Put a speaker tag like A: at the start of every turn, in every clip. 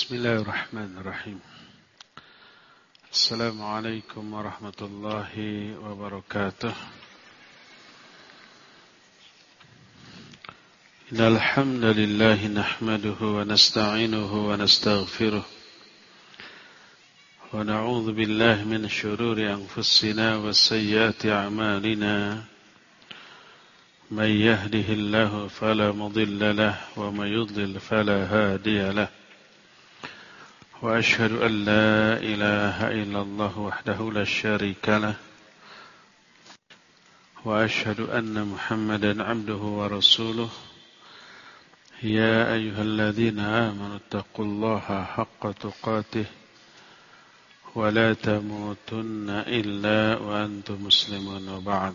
A: بسم الله الرحمن الرحيم. السلام عليكم ورحمة الله وبركاته. إن الحمد لله نحمده ونستعينه ونستغفره ونعوذ بالله من شرور أنفسنا وسيئات أعمالنا. من يهده الله فلا مضل له ومن يضلل فلا هادي له. وأشهد أن لا إله إلا الله وحده لا شريك له وأشهد أن محمدا عبده ورسوله. يا أيها الذين آمنوا اتقوا الله حق تقاته ولا تموتن إلا وأنتم مسلمون وبعد.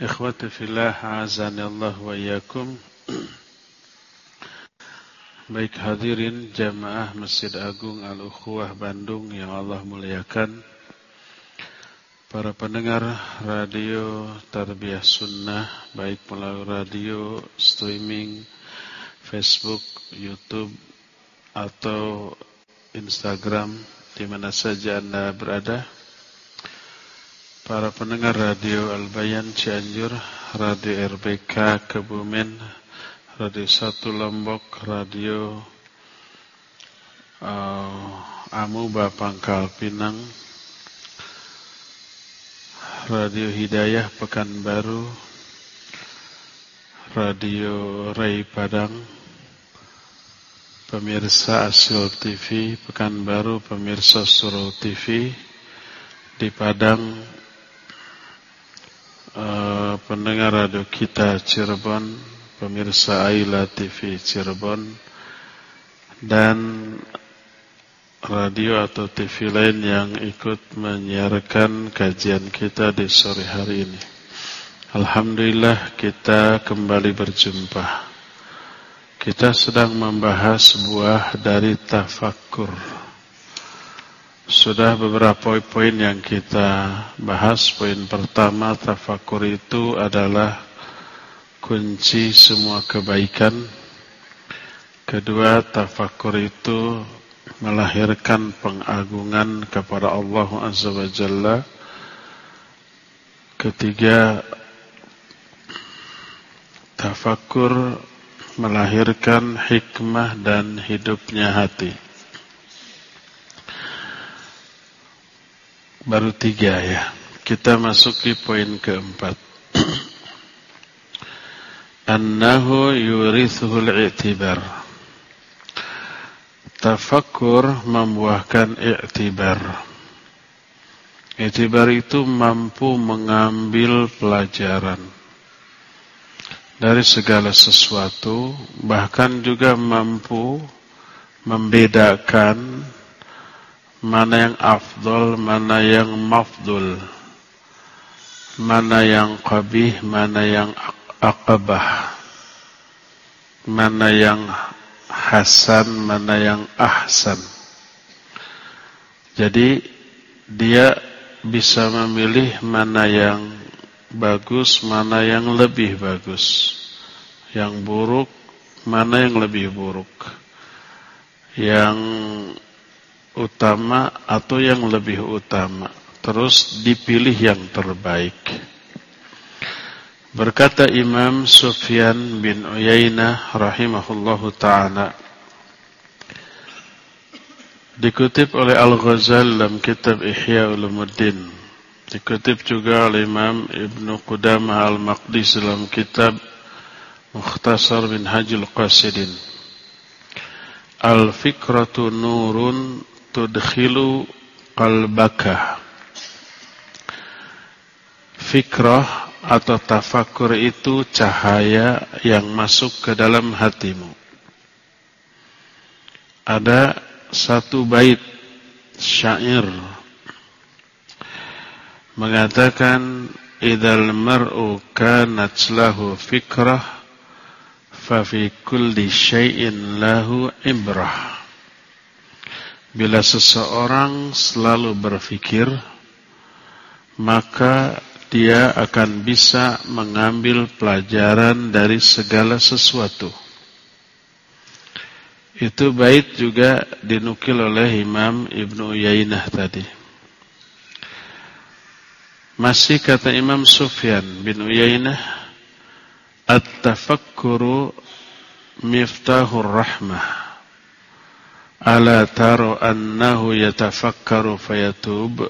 A: إخوتي في الله عزني الله وإياكم. Baik hadirin jamaah Masjid Agung Al-Ukhuwah Bandung yang Allah muliakan. Para pendengar radio Tarbiyah Sunnah Baik melalui radio, streaming, Facebook, Youtube Atau Instagram di mana saja Anda berada. Para pendengar radio Al-Bayan Cianjur Radio RBK Kebumen Radio Satu Lombok, Radio uh, Amuba Pangkal Pinang, Radio Hidayah Pekanbaru, Radio Ray Padang, pemirsa Asil TV Pekanbaru, pemirsa Suro TV di Padang, uh, pendengar radio kita Cirebon, pemirsa Aila TV Cirebon dan radio atau TV lain yang ikut menyiarkan kajian kita di sore hari ini. Alhamdulillah kita kembali berjumpa. Kita sedang membahas sebuah dari tafakur. Sudah beberapa poin yang kita bahas. Poin pertama tafakur itu adalah kunci semua kebaikan. Kedua, tafakur itu melahirkan pengagungan kepada Allah Azza wa Jalla. Ketiga, tafakur melahirkan hikmah dan hidupnya hati. Baru tiga ya. Kita masuki poin keempat annahu yurithuhul i'tibar. Tafakkur membuahkan i'tibar. I'tibar itu mampu mengambil pelajaran dari segala sesuatu, bahkan juga mampu membedakan mana yang afdol, mana yang mafdul, mana yang qabih, mana yang aqabah. Mana yang hasan mana yang ahsan. Jadi dia bisa memilih mana yang bagus mana yang lebih bagus. Yang buruk mana yang lebih buruk. Yang utama atau yang lebih utama. Terus dipilih yang terbaik Berkata Imam Sufyan bin Uyainah rahimahullahu taala. Dikutip oleh Al-Ghazal dalam kitab Ihya Ulumuddin. Dikutip juga oleh Imam Ibnu Qudamah Al-Maqdis dalam kitab Mukhtasar bin Hajjul Qasidin. Al-fikratu nurun tudkhilu qalbaka. Fikrah atau tafakur itu cahaya yang masuk ke dalam hatimu. Ada satu bait syair mengatakan idal mar'u kanat lahu fikrah fa fi kulli syai'in lahu ibrah. Bila seseorang selalu berfikir maka dia akan bisa mengambil pelajaran dari segala sesuatu. Itu bait juga dinukil oleh Imam Ibnu Uyainah tadi. Masih kata Imam Sufyan bin Uyainah, At-tafakkuru miftahur rahmah. Ala taru annahu yatafakkaru fayatub.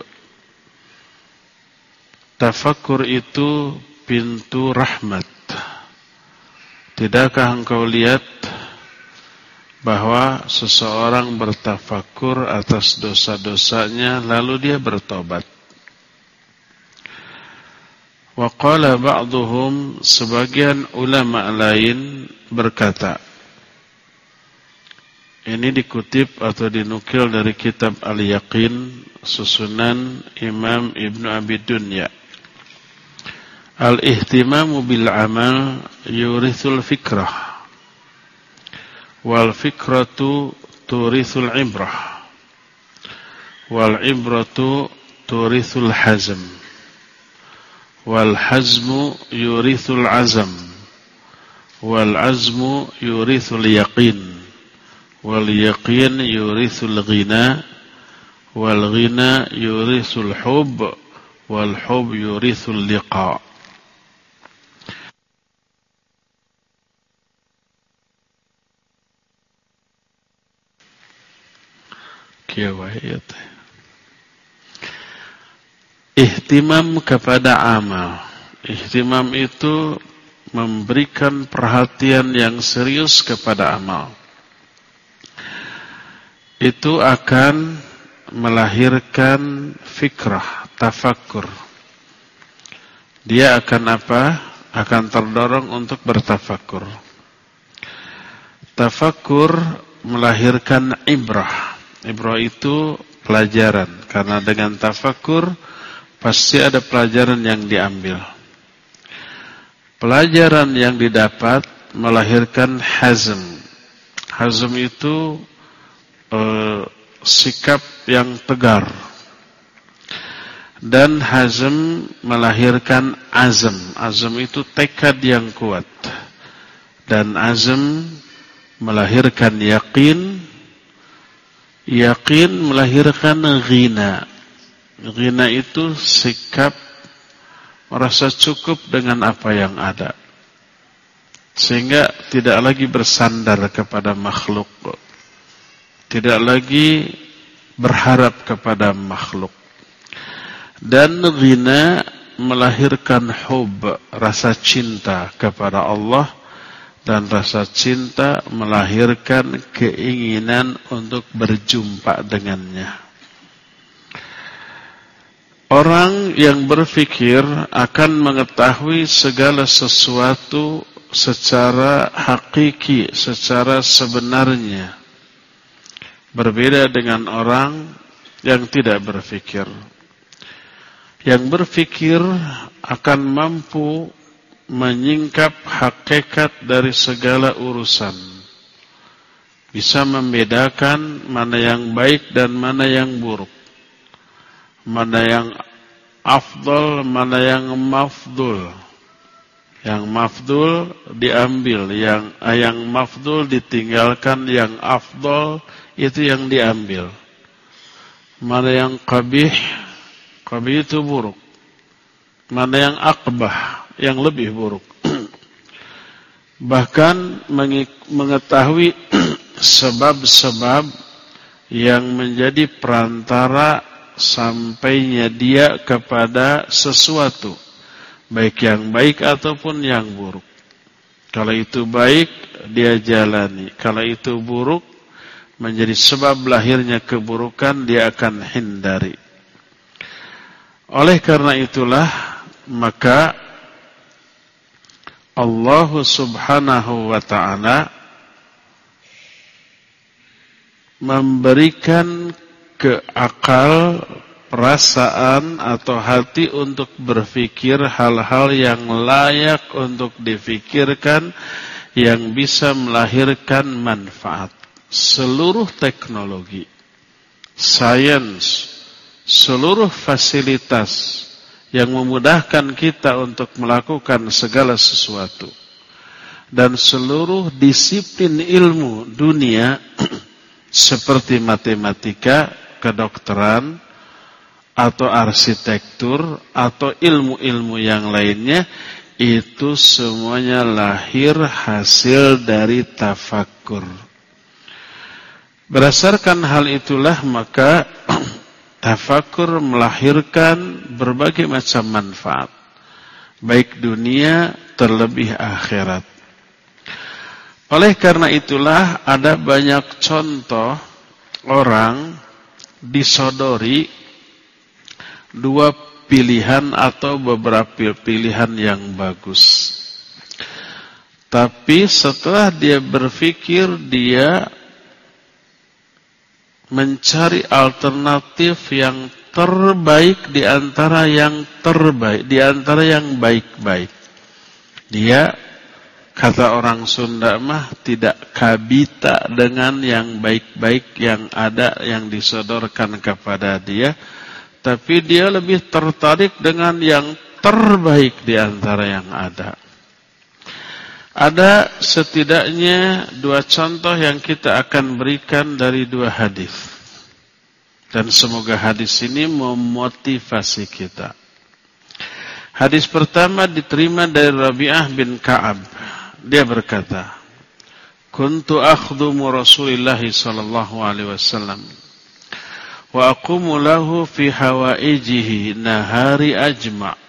A: Tafakkur itu pintu rahmat. Tidakkah engkau lihat bahwa seseorang bertafakur atas dosa-dosanya lalu dia bertobat. Wa qala ba'dhum sebagian ulama lain berkata ini dikutip atau dinukil dari kitab Al-Yaqin susunan Imam Ibn Abi Dunya. Al-ihtimamu bil amal yurithul fikrah. Wal fikratu turithul ibrah. Wal ibratu turithul hazm. Wal hazmu yurithul azam. Wal azmu yurithul yaqin. واليقين يورث الغنى والغنى يورث Kiai wae. Iya, Ihtimam kepada amal. Ihtimam itu memberikan perhatian yang serius kepada amal. Itu akan melahirkan fikrah, tafakur. Dia akan apa? Akan terdorong untuk bertafakur. Tafakur melahirkan ibrah. Ibrah itu pelajaran. Karena dengan tafakur pasti ada pelajaran yang diambil. Pelajaran yang didapat melahirkan hazm. Hazm itu eh, sikap yang tegar dan hazm melahirkan azam. Azam itu tekad yang kuat. Dan azam melahirkan yakin. Yakin melahirkan ghina. Ghina itu sikap merasa cukup dengan apa yang ada. Sehingga tidak lagi bersandar kepada makhluk tidak lagi berharap kepada makhluk. Dan ghina melahirkan hub, rasa cinta kepada Allah dan rasa cinta melahirkan keinginan untuk berjumpa dengannya. Orang yang berfikir akan mengetahui segala sesuatu secara hakiki, secara sebenarnya. Berbeda dengan orang yang tidak berfikir. Yang berfikir akan mampu menyingkap hakikat dari segala urusan. Bisa membedakan mana yang baik dan mana yang buruk. Mana yang afdol, mana yang mafdul. Yang mafdul diambil, yang yang mafdul ditinggalkan, yang afdol itu yang diambil. Mana yang qabih, qabih itu buruk. Mana yang akbah, yang lebih buruk. Bahkan mengetahui sebab-sebab yang menjadi perantara sampainya dia kepada sesuatu. Baik yang baik ataupun yang buruk. Kalau itu baik, dia jalani. Kalau itu buruk, menjadi sebab lahirnya keburukan dia akan hindari. Oleh karena itulah maka Allah Subhanahu wa taala memberikan keakal perasaan atau hati untuk berfikir hal-hal yang layak untuk difikirkan yang bisa melahirkan manfaat. Seluruh teknologi, sains, seluruh fasilitas yang memudahkan kita untuk melakukan segala sesuatu dan seluruh disiplin ilmu dunia seperti matematika, kedokteran, atau arsitektur, atau ilmu-ilmu yang lainnya, itu semuanya lahir hasil dari tafakur. Berdasarkan hal itulah maka tafakur melahirkan berbagai macam manfaat. Baik dunia terlebih akhirat. Oleh karena itulah ada banyak contoh orang disodori dua pilihan atau beberapa pilihan yang bagus. Tapi setelah dia berpikir dia mencari alternatif yang terbaik di antara yang terbaik, di antara yang baik-baik. Dia kata orang Sunda mah tidak kabita dengan yang baik-baik yang ada yang disodorkan kepada dia tapi dia lebih tertarik dengan yang terbaik di antara yang ada. Ada setidaknya dua contoh yang kita akan berikan dari dua hadis. Dan semoga hadis ini memotivasi kita. Hadis pertama diterima dari Rabi'ah bin Ka'ab. Dia berkata, Kuntu akhdumu Rasulullah sallallahu alaihi wasallam wa aqumu lahu fi hawaijihi nahari ajma'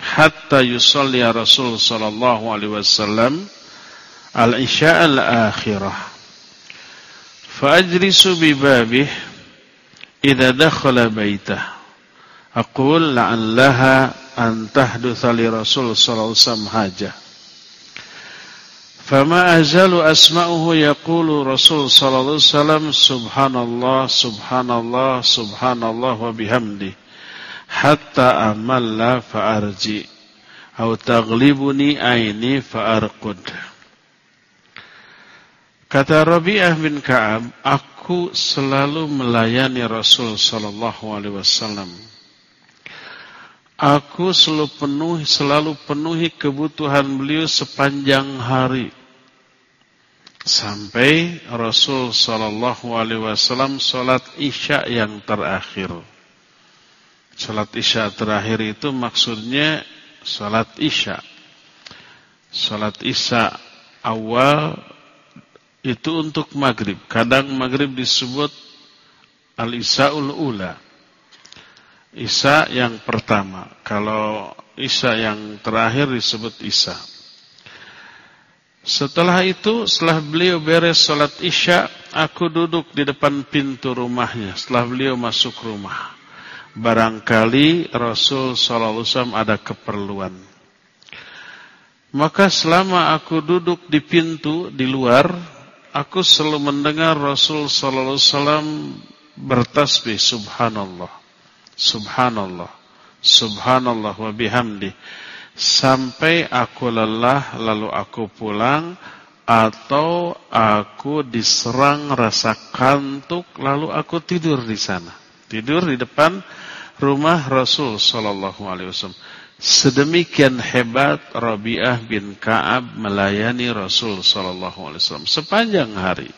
A: hatta yusalli Rasul sallallahu alaihi wasallam al-isya al-akhirah fa ajlisu bi babih idza dakhala baitah aqul la'allaha an tahdutha li Rasul sallallahu alaihi wasallam hajah فما أزال أسمعه يقول رسول صلى الله عليه وسلم سبحان الله سبحان الله hatta amalla fa'arji. Au taglibuni aini fa'arqud. Kata Rabi'ah bin Ka'ab aku selalu melayani Rasul sallallahu alaihi wasallam. Aku selalu penuhi, selalu penuhi kebutuhan beliau sepanjang hari. Sampai Rasul sallallahu Alaihi Wasallam salat isya yang terakhir. Salat Isya terakhir itu maksudnya salat Isya. Salat Isya awal itu untuk maghrib. Kadang maghrib disebut al-Isyaul Ula. Isya yang pertama. Kalau Isya yang terakhir disebut Isya. Setelah itu, setelah beliau beres sholat isya, aku duduk di depan pintu rumahnya. Setelah beliau masuk rumah, barangkali Rasul Sallallahu Alaihi ada keperluan. Maka selama aku duduk di pintu di luar, aku selalu mendengar Rasul Sallallahu Alaihi Wasallam bertasbih Subhanallah, Subhanallah, Subhanallah wa bihamdi sampai aku lelah lalu aku pulang atau aku diserang rasa kantuk lalu aku tidur di sana. Tidur di depan rumah Rasul sallallahu alaihi wasallam. Sedemikian hebat Rabi'ah bin Ka'ab melayani Rasul sallallahu alaihi wasallam sepanjang hari.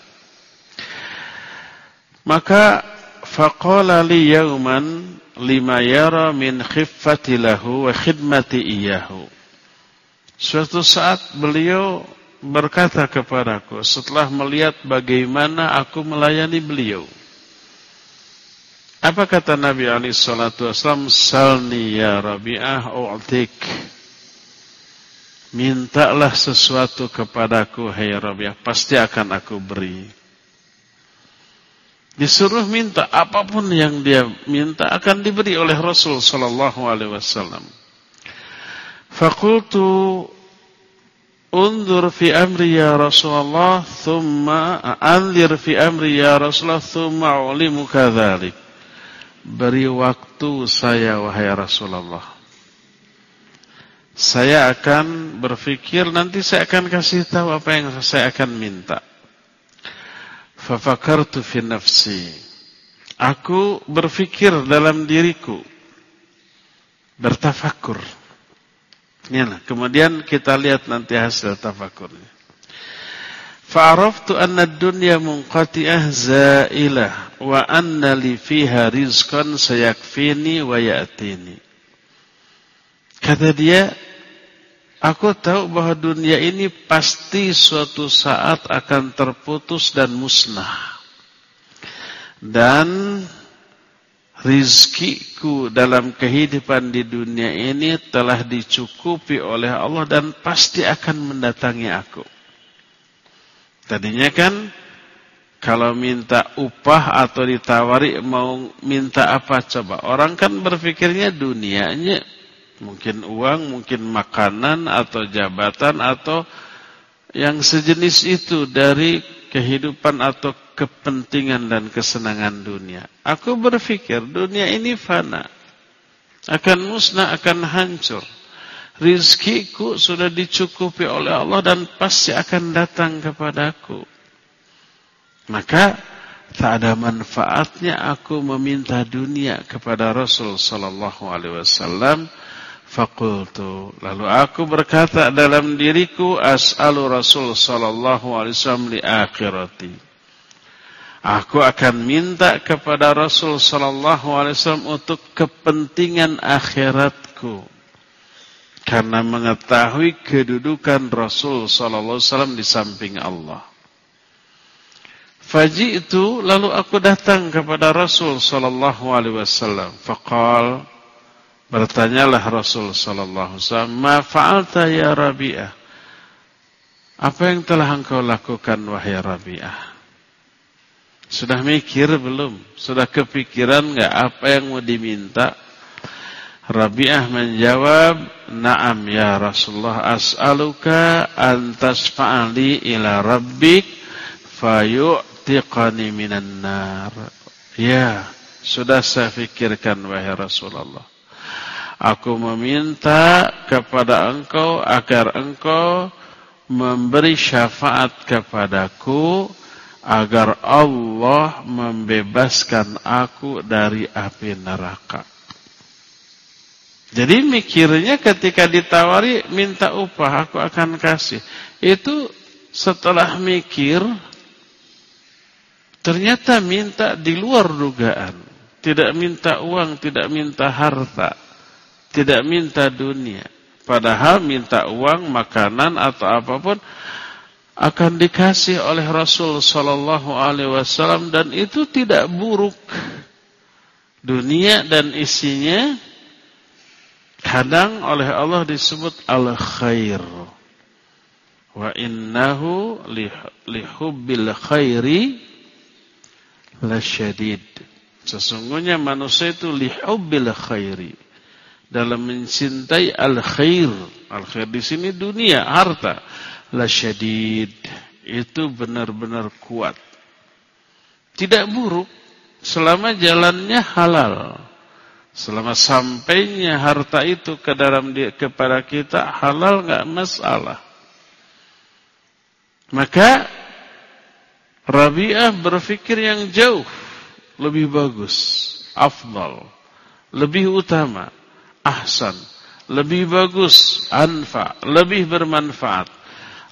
A: Maka faqala li yauman lima yara min khiffati lahu wa khidmati iyahu. Suatu saat beliau berkata kepadaku setelah melihat bagaimana aku melayani beliau. Apa kata Nabi Ali Shallallahu Wasallam? Salni ya Rabi'ah u'tik. Mintalah sesuatu kepadaku, hai Rabi'ah. Pasti akan aku beri. Disuruh minta apa pun yang dia minta akan diberi oleh Rasul sallallahu alaihi wasallam. Fakultu undur fi amri ya Rasulullah thumma anzir fi amri ya Rasulullah thumma ulimu kadzalik. Beri waktu saya wahai Rasulullah. Saya akan berpikir nanti saya akan kasih tahu apa yang saya akan minta. Fafakartu fi nafsi. Aku berpikir dalam diriku. Bertafakur. Inilah. Kemudian kita lihat nanti hasil tafakurnya. Fa'araftu anna dunya munqati'ah za'ilah wa anna li fiha rizqan sayakfini wa ya'tini. Kata dia, aku tahu bahwa dunia ini pasti suatu saat akan terputus dan musnah. Dan rizkiku dalam kehidupan di dunia ini telah dicukupi oleh Allah dan pasti akan mendatangi aku. Tadinya kan kalau minta upah atau ditawari mau minta apa coba? Orang kan berpikirnya dunianya mungkin uang, mungkin makanan atau jabatan atau yang sejenis itu dari kehidupan atau kepentingan dan kesenangan dunia. Aku berpikir dunia ini fana. Akan musnah, akan hancur rizkiku sudah dicukupi oleh Allah dan pasti akan datang kepadaku. Maka tak ada manfaatnya aku meminta dunia kepada Rasul sallallahu alaihi wasallam. Fakultu lalu aku berkata dalam diriku as'alu Rasul sallallahu alaihi wasallam li akhirati. Aku akan minta kepada Rasul sallallahu alaihi wasallam untuk kepentingan akhiratku karena mengetahui kedudukan Rasul sallallahu alaihi wasallam di samping Allah. Faji itu lalu aku datang kepada Rasul sallallahu alaihi wasallam. Faqal bertanyalah Rasul sallallahu alaihi wasallam, "Ma fa'alta ya Rabi'ah?" Apa yang telah engkau lakukan wahai Rabi'ah? Sudah mikir belum? Sudah kepikiran enggak apa yang mau diminta? Rabi'ah menjawab, "Na'am ya Rasulullah, as'aluka an tasfa'ali ila rabbik fayu'tiqani minan nar." Ya, sudah saya pikirkan wahai Rasulullah. Aku meminta kepada engkau agar engkau memberi syafaat kepadaku agar Allah membebaskan aku dari api neraka. Jadi mikirnya ketika ditawari minta upah aku akan kasih. Itu setelah mikir ternyata minta di luar dugaan. Tidak minta uang, tidak minta harta, tidak minta dunia. Padahal minta uang, makanan atau apa pun akan dikasih oleh Rasul sallallahu alaihi wasallam dan itu tidak buruk. Dunia dan isinya Kadang oleh Allah disebut al-khair. Wa innahu lihubbil khairi lasyadid. Sesungguhnya manusia itu lihubbil khairi. Dalam mencintai al-khair. Al-khair di sini dunia, harta. Lasyadid. Itu benar-benar kuat. Tidak buruk. Selama jalannya halal. Selama sampainya harta itu ke dalam dia, kepada kita halal nggak masalah. Maka Rabi'ah berpikir yang jauh lebih bagus, afdal, lebih utama, ahsan, lebih bagus, anfa, lebih bermanfaat.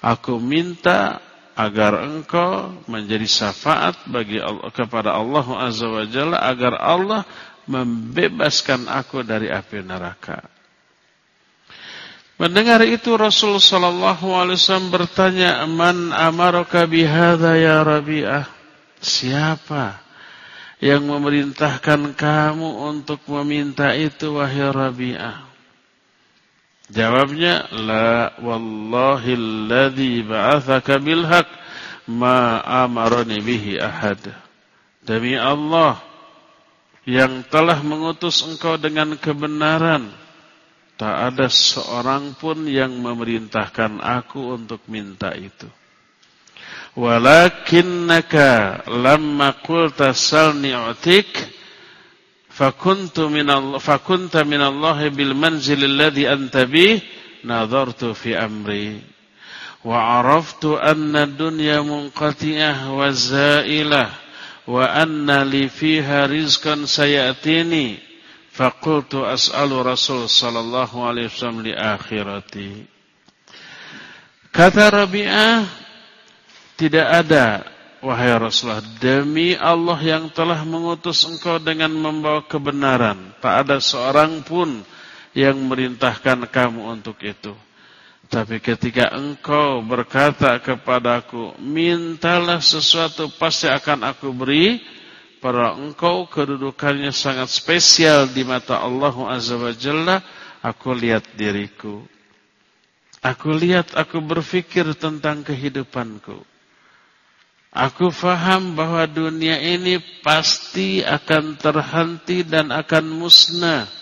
A: Aku minta agar engkau menjadi syafaat bagi Allah, kepada Allah Azza wa Jalla agar Allah membebaskan aku dari api neraka. Mendengar itu Rasul sallallahu alaihi wasallam bertanya, "Man amaraka bihadza ya Rabi'ah?" Siapa yang memerintahkan kamu untuk meminta itu wahai Rabi'ah? Jawabnya, "La wallahi alladhi ba'athaka bil haqq ma bihi ahad." Demi Allah yang telah mengutus engkau dengan kebenaran. Tak ada seorang pun yang memerintahkan aku untuk minta itu. Walakinnaka lamma qulta salni utik fakuntu min Allah fakunta min Allah bil manzil alladhi anta bih nadartu fi amri wa araftu anna dunya munqati'ah wa zailah wa anna li fiha rizqan sayatini faqultu as'alu rasul sallallahu alaihi wasallam li akhirati kata Rabi'ah Tidak ada wahai Rasulullah demi Allah yang telah mengutus engkau dengan membawa kebenaran. Tak ada seorang pun yang merintahkan kamu untuk itu. Tapi ketika engkau berkata kepadaku, mintalah sesuatu pasti akan aku beri. Para engkau kedudukannya sangat spesial di mata Allah Azza wa Jalla. Aku lihat diriku. Aku lihat, aku berfikir tentang kehidupanku. Aku faham bahwa dunia ini pasti akan terhenti dan akan musnah.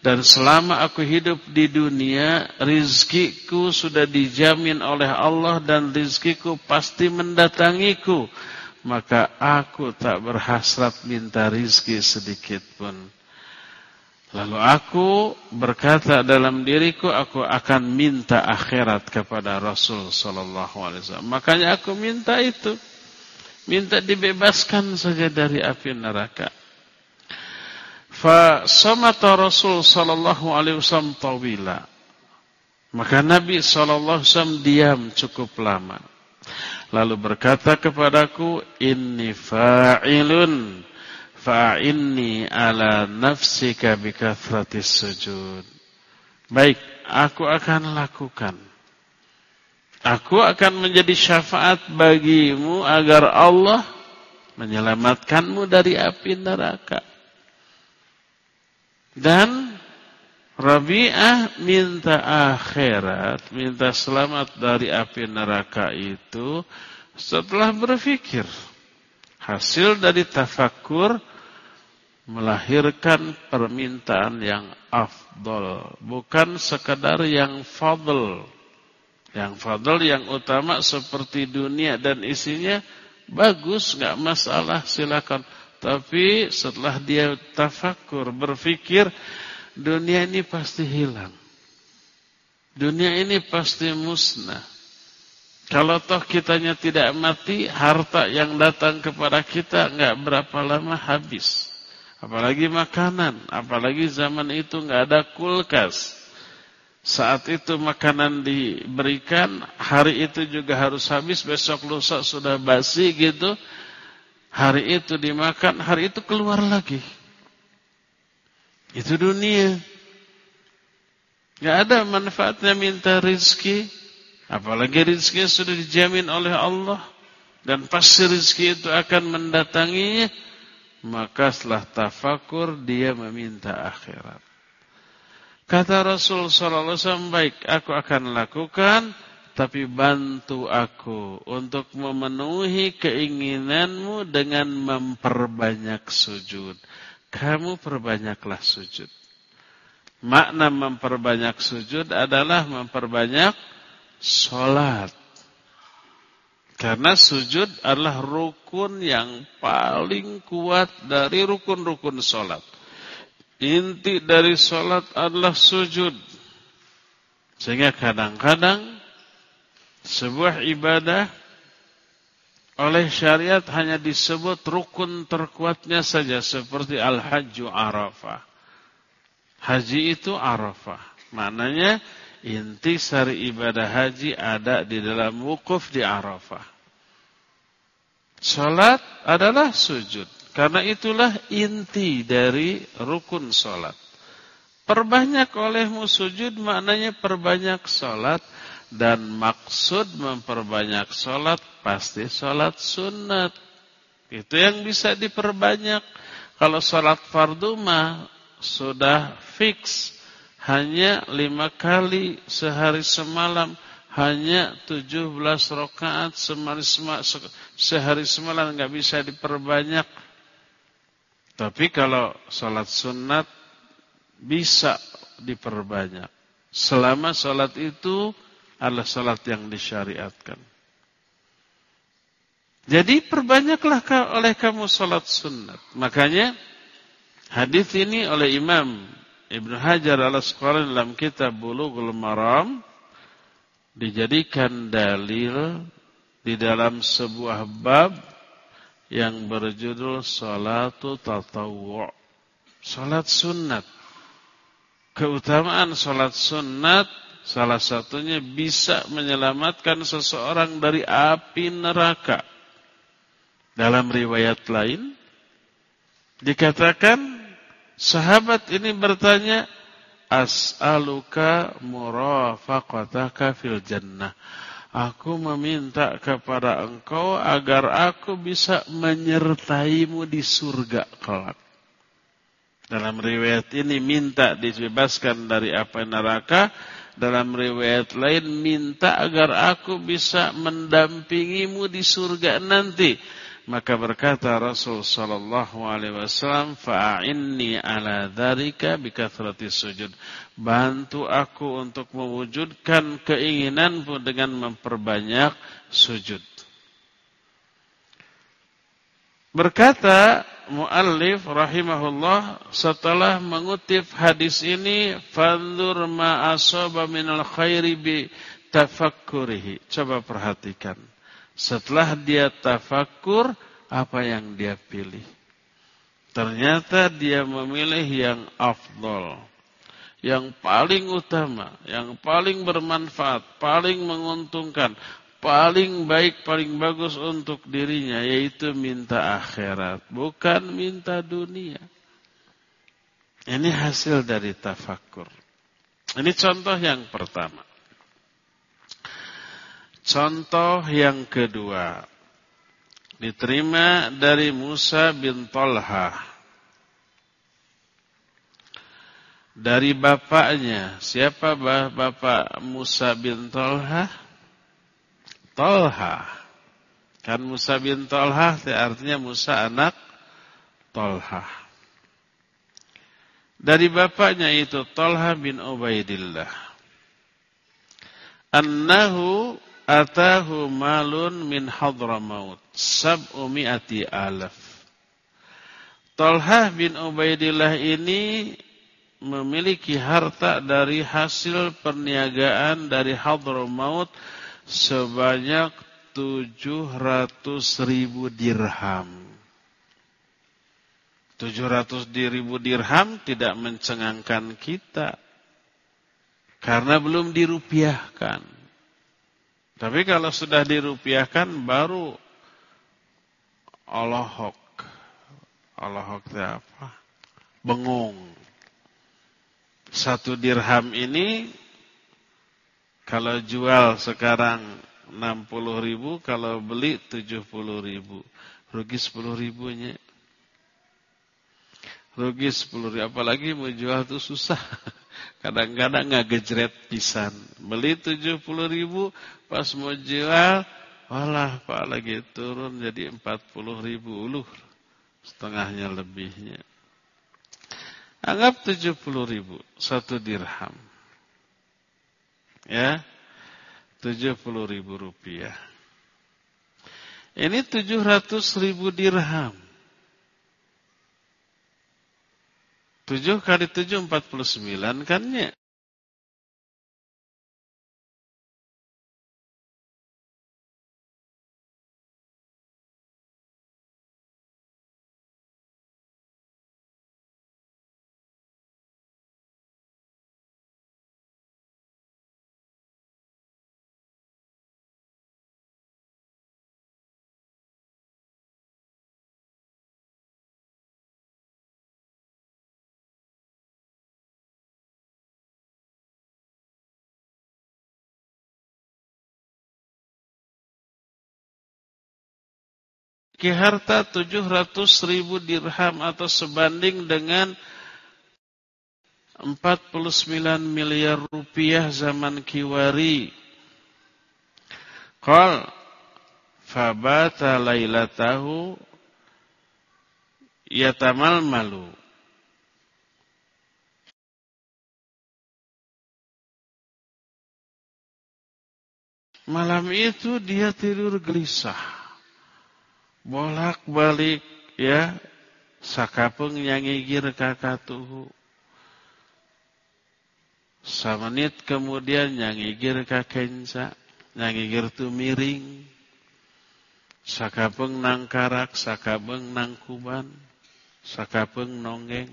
A: Dan selama aku hidup di dunia, rizkiku sudah dijamin oleh Allah dan rizkiku pasti mendatangiku. Maka aku tak berhasrat minta rizki sedikit pun. Lalu aku berkata dalam diriku, aku akan minta akhirat kepada Rasul Sallallahu Alaihi Wasallam. Makanya aku minta itu, minta dibebaskan saja dari api neraka. Fa samata Rasul sallallahu alaihi wasallam tawila. Maka Nabi sallallahu alaihi wasallam diam cukup lama. Lalu berkata kepadaku, "Inni fa'ilun fa'inni ala nafsika bikathratis sujud." Baik, aku akan lakukan. Aku akan menjadi syafaat bagimu agar Allah menyelamatkanmu dari api neraka. Dan Rabi'ah minta akhirat, minta selamat dari api neraka itu setelah berfikir. Hasil dari tafakur melahirkan permintaan yang afdol, bukan sekadar yang fadl. Yang fadl yang utama seperti dunia dan isinya bagus, nggak masalah, silakan. Tapi setelah dia tafakur, berfikir, dunia ini pasti hilang. Dunia ini pasti musnah. Kalau toh kitanya tidak mati, harta yang datang kepada kita nggak berapa lama habis. Apalagi makanan, apalagi zaman itu nggak ada kulkas. Saat itu makanan diberikan, hari itu juga harus habis, besok lusa sudah basi gitu. Hari itu dimakan, hari itu keluar lagi. Itu dunia. Gak ada manfaatnya minta rizki. Apalagi rizki sudah dijamin oleh Allah. Dan pasti rizki itu akan mendatanginya. Maka setelah tafakur dia meminta akhirat. Kata Rasul Wasallam, baik aku akan lakukan tapi bantu aku untuk memenuhi keinginanmu dengan memperbanyak sujud. Kamu perbanyaklah sujud. Makna memperbanyak sujud adalah memperbanyak sholat. Karena sujud adalah rukun yang paling kuat dari rukun-rukun sholat. Inti dari sholat adalah sujud. Sehingga kadang-kadang sebuah ibadah oleh syariat hanya disebut rukun terkuatnya saja seperti al-hajju arafah. Haji itu arafah. Maknanya inti sari ibadah haji ada di dalam wukuf di arafah. Salat adalah sujud. Karena itulah inti dari rukun salat. Perbanyak olehmu sujud maknanya perbanyak salat dan maksud memperbanyak sholat pasti sholat sunat. Itu yang bisa diperbanyak. Kalau sholat fardu mah sudah fix. Hanya lima kali sehari semalam. Hanya tujuh belas rakaat sehari semalam nggak bisa diperbanyak. Tapi kalau sholat sunat bisa diperbanyak. Selama sholat itu adalah salat yang disyariatkan. Jadi perbanyaklah oleh kamu salat sunat. Makanya hadis ini oleh Imam Ibnu Hajar al-Asqalani dalam kitab Bulughul Maram dijadikan dalil di dalam sebuah bab yang berjudul salatu tatawwu. Salat sunat. Keutamaan salat sunat Salah satunya bisa menyelamatkan seseorang dari api neraka. Dalam riwayat lain dikatakan sahabat ini bertanya, "As'aluka murafaqataka fil jannah." Aku meminta kepada engkau agar aku bisa menyertaimu di surga kelak. Dalam riwayat ini minta dibebaskan dari apa neraka. Dalam riwayat lain minta agar aku bisa mendampingimu di surga nanti. Maka berkata Rasul sallallahu alaihi wasallam, "Fa'inni ala dzalika bikathrati sujud." Bantu aku untuk mewujudkan keinginanmu dengan memperbanyak sujud. Berkata muallif rahimahullah setelah mengutip hadis ini, "Fanzur ma asaba minal khairi bi tafakkurihi." Coba perhatikan. Setelah dia tafakur, apa yang dia pilih? Ternyata dia memilih yang afdol. Yang paling utama, yang paling bermanfaat, paling menguntungkan, paling baik, paling bagus untuk dirinya, yaitu minta akhirat, bukan minta dunia. Ini hasil dari tafakur. Ini contoh yang pertama. Contoh yang kedua diterima dari Musa bin Talha dari bapaknya. Siapa bapak Musa bin Talha? Talha. Kan Musa bin Talha artinya Musa anak Talha. Dari bapaknya itu Talha bin Ubaidillah. Annahu atahu malun min hadramaut sab'umi'ati alaf. Talhah bin Ubaidillah ini memiliki harta dari hasil perniagaan dari Hadramaut sebanyak 700 ribu dirham. 700 ribu dirham tidak mencengangkan kita. Karena belum dirupiahkan. Tapi kalau sudah dirupiahkan baru Allahok. Allahok itu apa? Bengung. Satu dirham ini kalau jual sekarang 60 ribu, kalau beli 70 ribu. Rugi 10 ribunya. Rugi 10 ribu. Apalagi mau jual itu susah. Kadang-kadang nggak gejret pisan. Beli 70 ribu, pas mau jual, walah Pak lagi turun jadi 40 ribu uluh. Setengahnya lebihnya. Anggap 70 ribu, satu dirham. Ya, 70 ribu rupiah. Ini 700 ribu dirham. 7 kali 7 49 kan ya. Memiliki harta 700 ribu dirham atau sebanding dengan 49 miliar rupiah zaman kiwari. Qal fabata lailatahu yatamal malu. Malam itu dia tidur gelisah bolak-balik ya. Sakapeng nyangigir kakatuhu. Samanit kemudian nyangigir kakenca nyangigir tu miring. Sakapeng nangkarak sakapeng nangkuban sakapeng nonggeng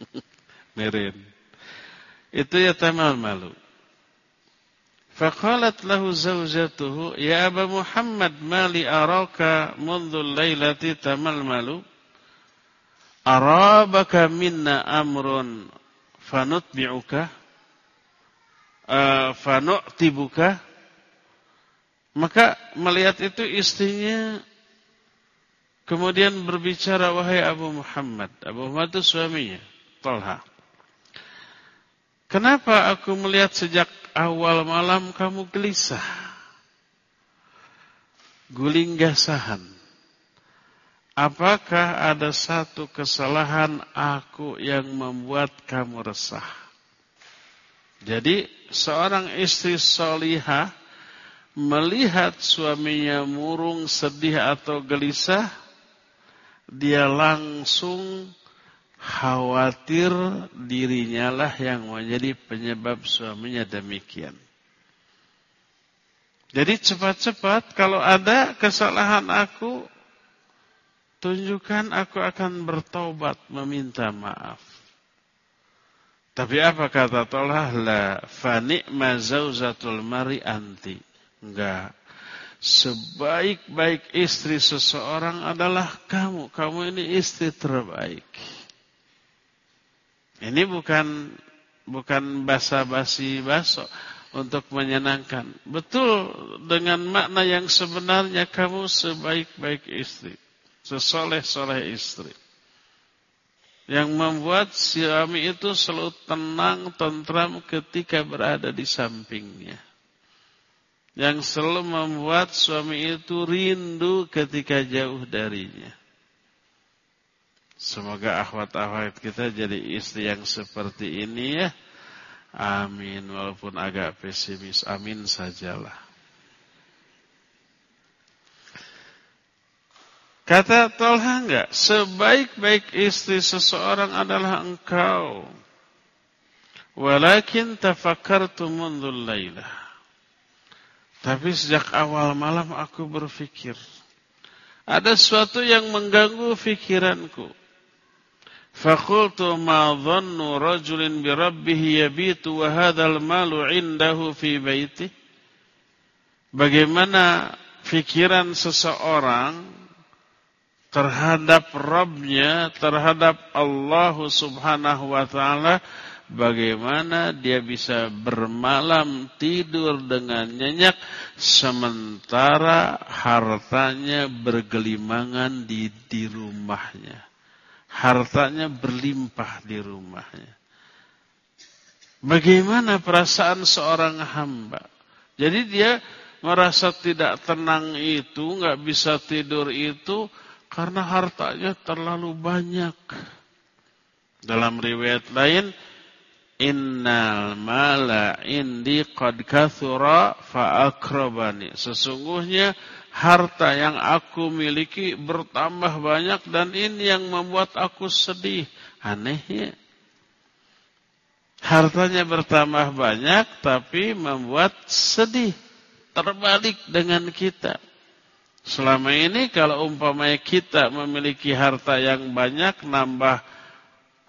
A: meren itu ya tamal malu Faqalat lahu zawjatuhu, "Ya Aba Muhammad, mali araka lailati tamalmalu? Arabaka minna amrun fanutbi'uka uh, fanu'tibuka?" Maka melihat itu istrinya kemudian berbicara, "Wahai Abu Muhammad." Abu Muhammad itu suaminya, Talha. Kenapa aku melihat sejak awal malam kamu gelisah. Guling gasahan. Apakah ada satu kesalahan aku yang membuat kamu resah? Jadi seorang istri solihah melihat suaminya murung, sedih atau gelisah, dia langsung khawatir dirinya lah yang menjadi penyebab suaminya demikian. Jadi cepat-cepat kalau ada kesalahan aku, tunjukkan aku akan bertobat meminta maaf. Tapi apa kata Tollah la fani mazauzatul mari anti. Enggak. Sebaik-baik istri seseorang adalah kamu. Kamu ini istri terbaik. Ini bukan bukan basa-basi baso untuk menyenangkan. Betul dengan makna yang sebenarnya kamu sebaik-baik istri, sesoleh-soleh istri. Yang membuat suami itu selalu tenang, tentram ketika berada di sampingnya. Yang selalu membuat suami itu rindu ketika jauh darinya. Semoga akhwat-akhwat kita jadi istri yang seperti ini ya. Amin. Walaupun agak pesimis. Amin sajalah. Kata Tolha enggak, sebaik-baik istri seseorang adalah engkau. Walakin tafakartu mundul laylah. Tapi sejak awal malam aku berpikir. Ada sesuatu yang mengganggu pikiranku. Fakultu ma dhannu rajulin bi rabbih yabitu wa hadzal malu indahu. Bagaimana pikiran seseorang terhadap Rabbnya, terhadap Allah subhanahu wa ta'ala, bagaimana dia bisa bermalam tidur dengan nyenyak, sementara hartanya bergelimangan di, di rumahnya hartanya berlimpah di rumahnya. Bagaimana perasaan seorang hamba? Jadi dia merasa tidak tenang itu, nggak bisa tidur itu karena hartanya terlalu banyak. Dalam riwayat lain, Innal mala indi qad kathura fa akrabani. Sesungguhnya harta yang aku miliki bertambah banyak dan ini yang membuat aku sedih. Anehnya. Hartanya bertambah banyak tapi membuat sedih. Terbalik dengan kita. Selama ini kalau umpamanya kita memiliki harta yang banyak, nambah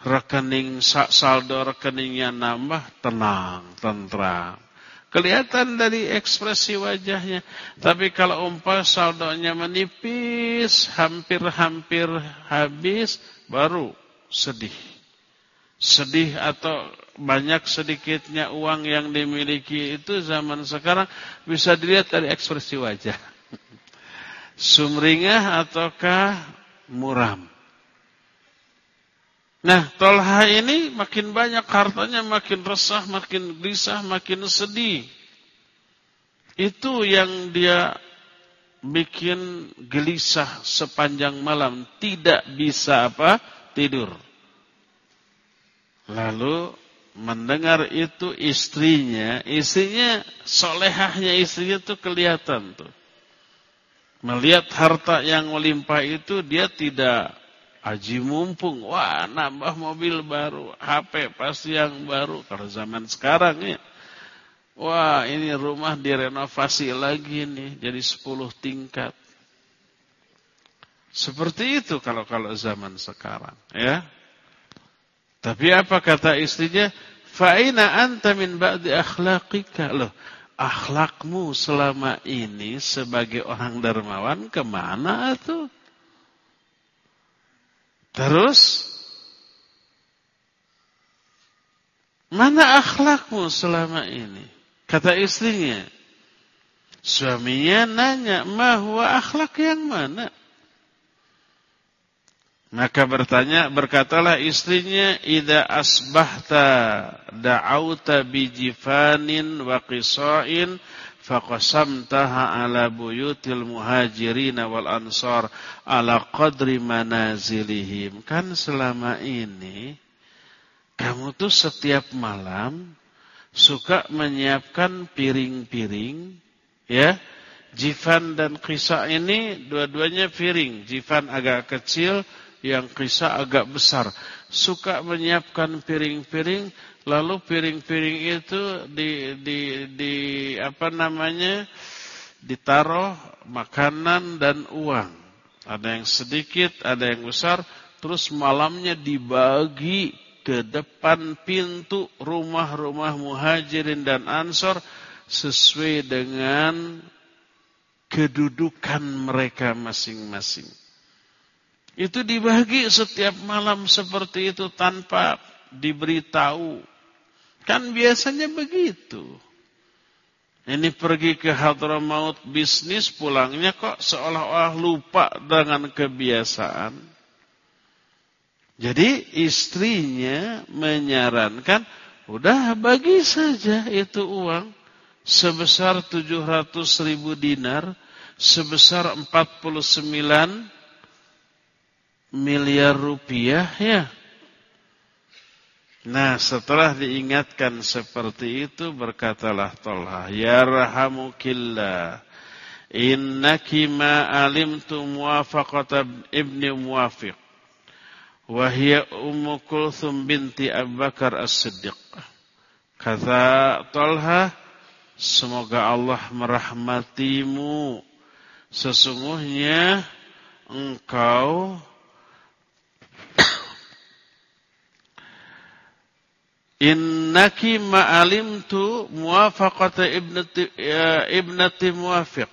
A: rekening saldo rekeningnya nambah, tenang, tentram. Kelihatan dari ekspresi wajahnya. Tapi kalau umpah saldonya menipis, hampir-hampir habis, baru sedih. Sedih atau banyak sedikitnya uang yang dimiliki itu zaman sekarang bisa dilihat dari ekspresi wajah. Sumringah ataukah muram. Nah, Tolha ini makin banyak hartanya, makin resah, makin gelisah, makin sedih. Itu yang dia bikin gelisah sepanjang malam, tidak bisa apa? Tidur. Lalu mendengar itu istrinya, istrinya solehahnya istrinya itu kelihatan tuh. Melihat harta yang melimpah itu dia tidak Aji mumpung, wah nambah mobil baru, HP pasti yang baru. Kalau zaman sekarang ya, wah ini rumah direnovasi lagi nih, jadi 10 tingkat. Seperti itu kalau kalau zaman sekarang, ya. Tapi apa kata istrinya? Fa'ina anta min ba'di akhlaqika. Loh, akhlakmu selama ini sebagai orang dermawan ke mana tuh? Terus Mana akhlakmu selama ini? Kata istrinya. Suaminya nanya, mahwa akhlak yang mana? Maka bertanya, berkatalah istrinya, Ida asbahta da'auta bijifanin wa qisa'in faqasamtaha ala buyutil muhajirin wal ansar ala qadri manazilihim. Kan selama ini kamu tuh setiap malam suka menyiapkan piring-piring, ya. Jifan dan kisah ini dua-duanya piring. Jifan agak kecil, yang kisah agak besar. Suka menyiapkan piring-piring, lalu piring-piring itu di, di, di apa namanya, ditaruh makanan dan uang. Ada yang sedikit, ada yang besar. Terus malamnya dibagi ke depan pintu rumah-rumah muhajirin dan ansor sesuai dengan kedudukan mereka masing-masing. Itu dibagi setiap malam seperti itu tanpa diberitahu. Kan biasanya begitu. Ini pergi ke Hadramaut bisnis pulangnya kok seolah-olah lupa dengan kebiasaan. Jadi istrinya menyarankan, udah bagi saja itu uang sebesar 700 ribu dinar, sebesar 49 miliar rupiah ya. Nah setelah diingatkan seperti itu berkatalah Tolha, Ya rahamukillah, innaki ma alimtu muwafaqata ibni muwafiq. Wahia Ummu Kulthum binti Abu Bakar As-Siddiq. Kata Talha, semoga Allah merahmatimu. Sesungguhnya engkau Innaki ma'alimtu muwafaqata ibnati, ya, ibnati muwafiq.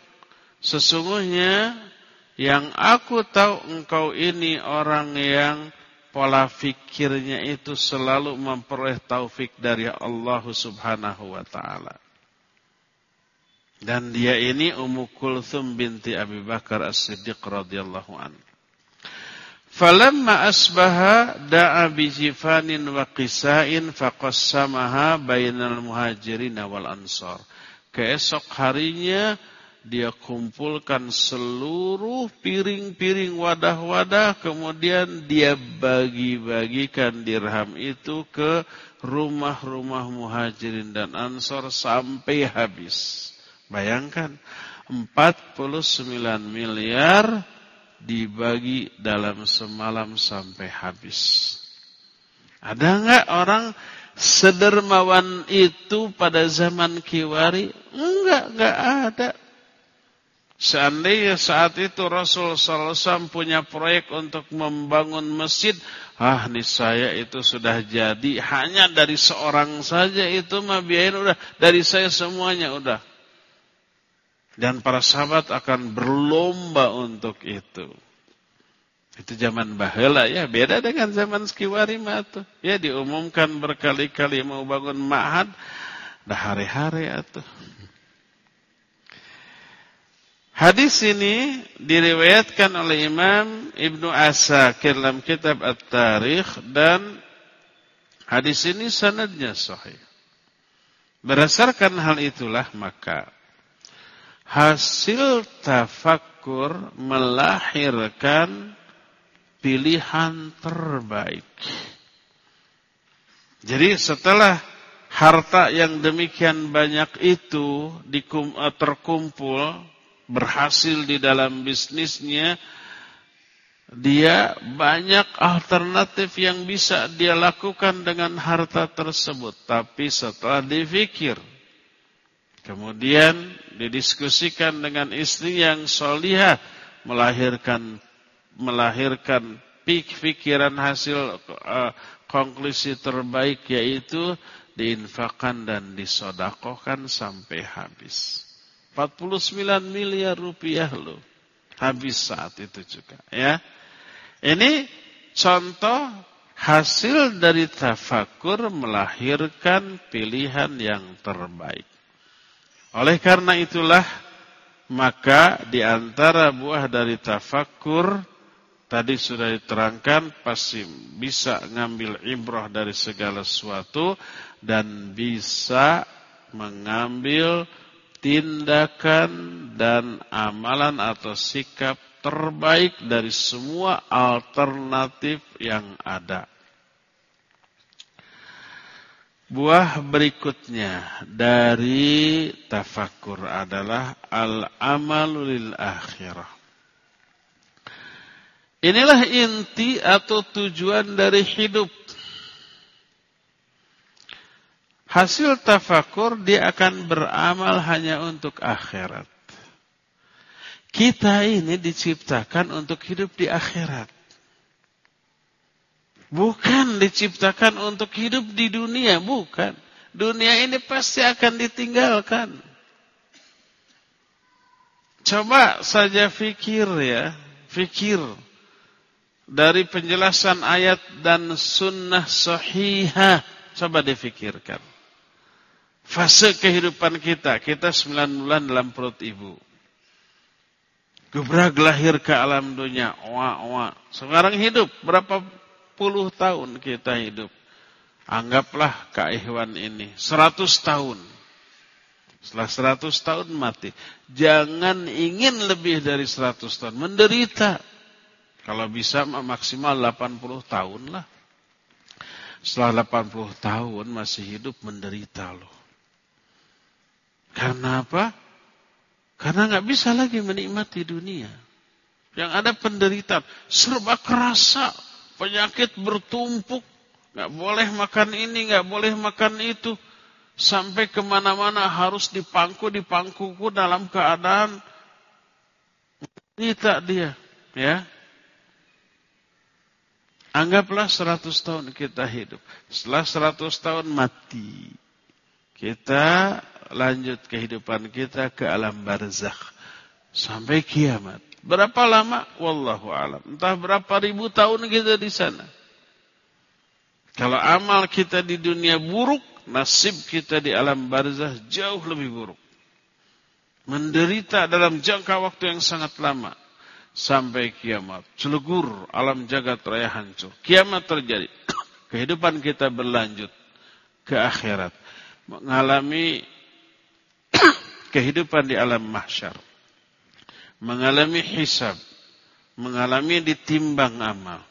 A: Sesungguhnya yang aku tahu engkau ini orang yang pola fikirnya itu selalu memperoleh taufik dari Allah Subhanahu wa taala. Dan dia ini Ummu Kulthum binti Abi Bakar As-Siddiq radhiyallahu anhu. Falamma asbaha da'a bi jifanin wa qisa'in faqassamaha bainal muhajirin wal ansar. Keesok harinya dia kumpulkan seluruh piring-piring wadah-wadah kemudian dia bagi-bagikan dirham itu ke rumah-rumah muhajirin dan ansor sampai habis. Bayangkan 49 miliar dibagi dalam semalam sampai habis. Ada enggak orang sedermawan itu pada zaman Kiwari? Enggak, enggak ada. Seandainya saat itu Rasul SAW punya proyek untuk membangun masjid, ah saya itu sudah jadi. Hanya dari seorang saja itu mah biayain udah. Dari saya semuanya udah. Dan para sahabat akan berlomba untuk itu. Itu zaman bahela ya, beda dengan zaman sekiwari mah tuh. Ya diumumkan berkali-kali mau bangun ma'had, dah hari-hari atuh. Hadis ini diriwayatkan oleh Imam Ibnu Asakir dalam kitab At-Tarikh dan hadis ini sanadnya sahih. Berdasarkan hal itulah maka hasil tafakkur melahirkan pilihan terbaik. Jadi setelah harta yang demikian banyak itu terkumpul berhasil di dalam bisnisnya, dia banyak alternatif yang bisa dia lakukan dengan harta tersebut. Tapi setelah dipikir, kemudian didiskusikan dengan istri yang solihah, melahirkan melahirkan pikiran hasil uh, konklusi terbaik yaitu diinfakkan dan disodakohkan sampai habis. 49 miliar rupiah loh. Habis saat itu juga. ya. Ini contoh hasil dari tafakur melahirkan pilihan yang terbaik. Oleh karena itulah maka di antara buah dari tafakur tadi sudah diterangkan pasti bisa ngambil ibrah dari segala sesuatu dan bisa mengambil tindakan dan amalan atau sikap terbaik dari semua alternatif yang ada. Buah berikutnya dari tafakur adalah al-amalul akhirah. Inilah inti atau tujuan dari hidup. Hasil tafakur dia akan beramal hanya untuk akhirat. Kita ini diciptakan untuk hidup di akhirat. Bukan diciptakan untuk hidup di dunia, bukan. Dunia ini pasti akan ditinggalkan. Coba saja fikir ya, fikir dari penjelasan ayat dan sunnah sahihah. Coba difikirkan. Fase kehidupan kita, kita 9 bulan dalam perut ibu. Gebrag lahir ke alam dunia, owa, owa. Sekarang hidup, berapa tahun kita hidup. Anggaplah Kak Ikhwan ini, 100 tahun. Setelah 100 tahun mati. Jangan ingin lebih dari 100 tahun. Menderita. Kalau bisa maksimal 80 tahun lah. Setelah 80 tahun masih hidup menderita loh. Karena apa? Karena nggak bisa lagi menikmati dunia. Yang ada penderitaan, serba kerasa, penyakit bertumpuk, nggak boleh makan ini, nggak boleh makan itu, sampai ke mana-mana harus dipangku, dipangkuku dalam keadaan tak dia, ya. Anggaplah 100 tahun kita hidup. Setelah 100 tahun mati. Kita lanjut kehidupan kita ke alam barzakh sampai kiamat. Berapa lama? Wallahu alam. Entah berapa ribu tahun kita di sana. Kalau amal kita di dunia buruk, nasib kita di alam barzah jauh lebih buruk. Menderita dalam jangka waktu yang sangat lama sampai kiamat. Celegur alam jagat raya hancur. Kiamat terjadi. Kehidupan kita berlanjut ke akhirat. Mengalami kehidupan di alam mahsyar. Mengalami hisab, mengalami ditimbang amal,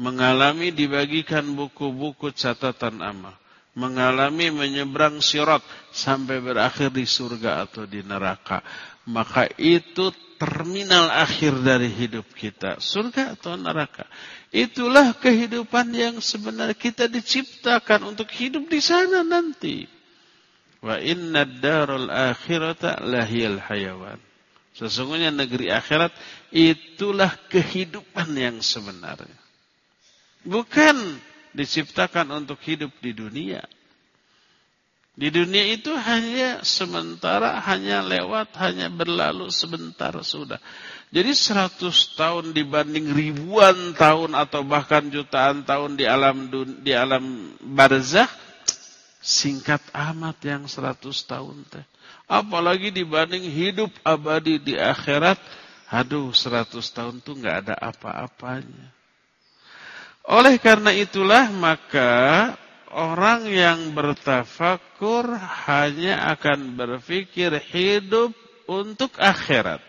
A: mengalami dibagikan buku-buku catatan amal, mengalami menyeberang sirat sampai berakhir di surga atau di neraka. Maka itu terminal akhir dari hidup kita, surga atau neraka. Itulah kehidupan yang sebenarnya kita diciptakan untuk hidup di sana nanti. Wa inna darul akhirata lahiyal hayawan. Sesungguhnya negeri akhirat itulah kehidupan yang sebenarnya. Bukan diciptakan untuk hidup di dunia. Di dunia itu hanya sementara, hanya lewat, hanya berlalu sebentar sudah. Jadi seratus tahun dibanding ribuan tahun atau bahkan jutaan tahun di alam di alam barzakh Singkat amat yang 100 tahun teh. Apalagi dibanding hidup abadi di akhirat. Aduh 100 tahun tuh nggak ada apa-apanya. Oleh karena itulah maka orang yang bertafakur hanya akan berpikir hidup untuk akhirat.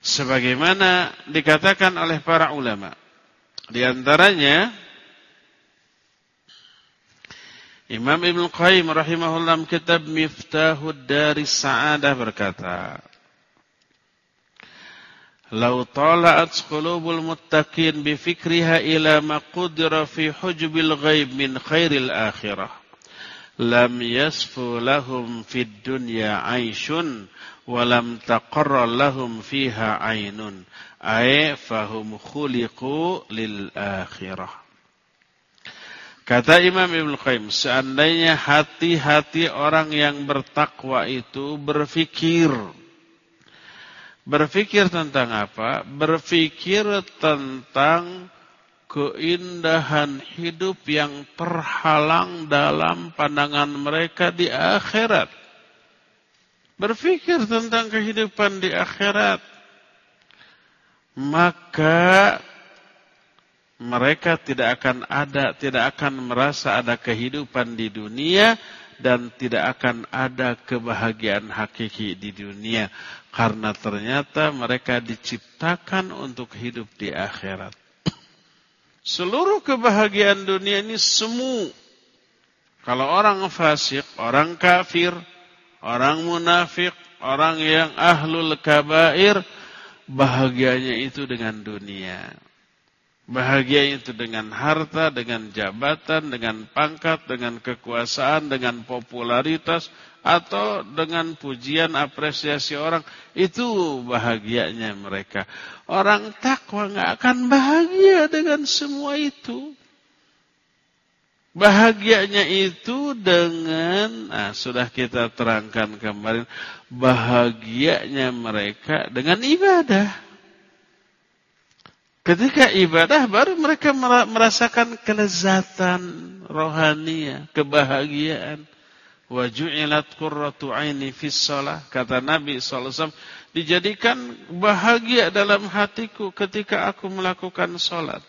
A: Sebagaimana dikatakan oleh para ulama. Di antaranya Imam Ibn Qayyim rahimahullah kitab Miftahud Dari Sa'adah berkata, "Lau tala'at qulubul muttaqin bi fikriha ila ma qudira fi hujbil ghaib min khairil akhirah, lam yasfu lahum fid dunya 'aishun wa lam taqarra lahum fiha 'ainun." Ay fahum khuliqu lil akhirah. Kata Imam Ibn Qayyim, seandainya hati-hati orang yang bertakwa itu berfikir. Berfikir tentang apa? Berfikir tentang keindahan hidup yang terhalang dalam pandangan mereka di akhirat. Berfikir tentang kehidupan di akhirat. Maka mereka tidak akan ada, tidak akan merasa ada kehidupan di dunia dan tidak akan ada kebahagiaan hakiki di dunia karena ternyata mereka diciptakan untuk hidup di akhirat. Seluruh kebahagiaan dunia ini semu. Kalau orang fasik, orang kafir, orang munafik, orang yang ahlul kabair, bahagianya itu dengan dunia. Bahagia itu dengan harta, dengan jabatan, dengan pangkat, dengan kekuasaan, dengan popularitas, atau dengan pujian apresiasi orang. Itu bahagianya mereka. Orang takwa nggak akan bahagia dengan semua itu. Bahagianya itu dengan, nah sudah kita terangkan kemarin, bahagianya mereka dengan ibadah. Ketika ibadah baru mereka merasakan kelezatan rohania, kebahagiaan. Wa ju'ilat qurratu aini fis shalah kata Nabi sallallahu dijadikan bahagia dalam hatiku ketika aku melakukan salat.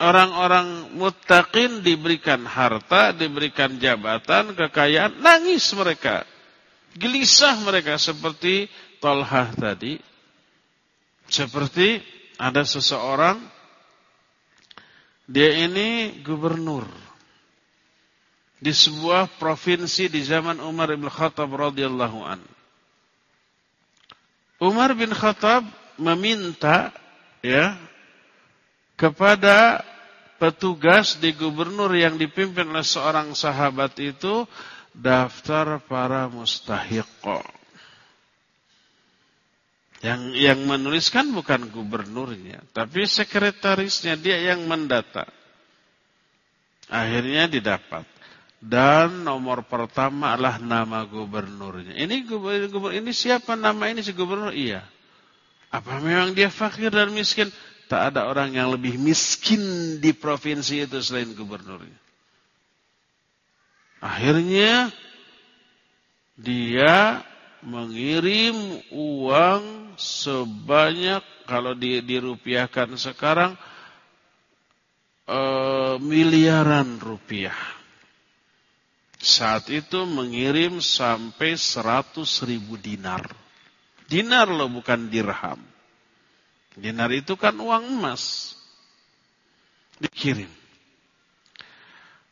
A: Orang-orang muttaqin diberikan harta, diberikan jabatan, kekayaan, nangis mereka. Gelisah mereka seperti Tolhah tadi. Seperti ada seseorang dia ini gubernur di sebuah provinsi di zaman Umar bin Khattab radhiyallahu an. Umar bin Khattab meminta ya kepada petugas di gubernur yang dipimpin oleh seorang sahabat itu daftar para mustahiqo. Yang yang menuliskan bukan gubernurnya, tapi sekretarisnya dia yang mendata. Akhirnya didapat. Dan nomor pertama adalah nama gubernurnya. Ini gubernur, ini siapa nama ini si gubernur? Iya. Apa memang dia fakir dan miskin? Tak ada orang yang lebih miskin di provinsi itu selain gubernurnya. Akhirnya dia mengirim uang sebanyak kalau di, dirupiahkan sekarang e, miliaran rupiah. Saat itu mengirim sampai seratus ribu dinar. Dinar loh bukan dirham. Dinar itu kan uang emas. Dikirim.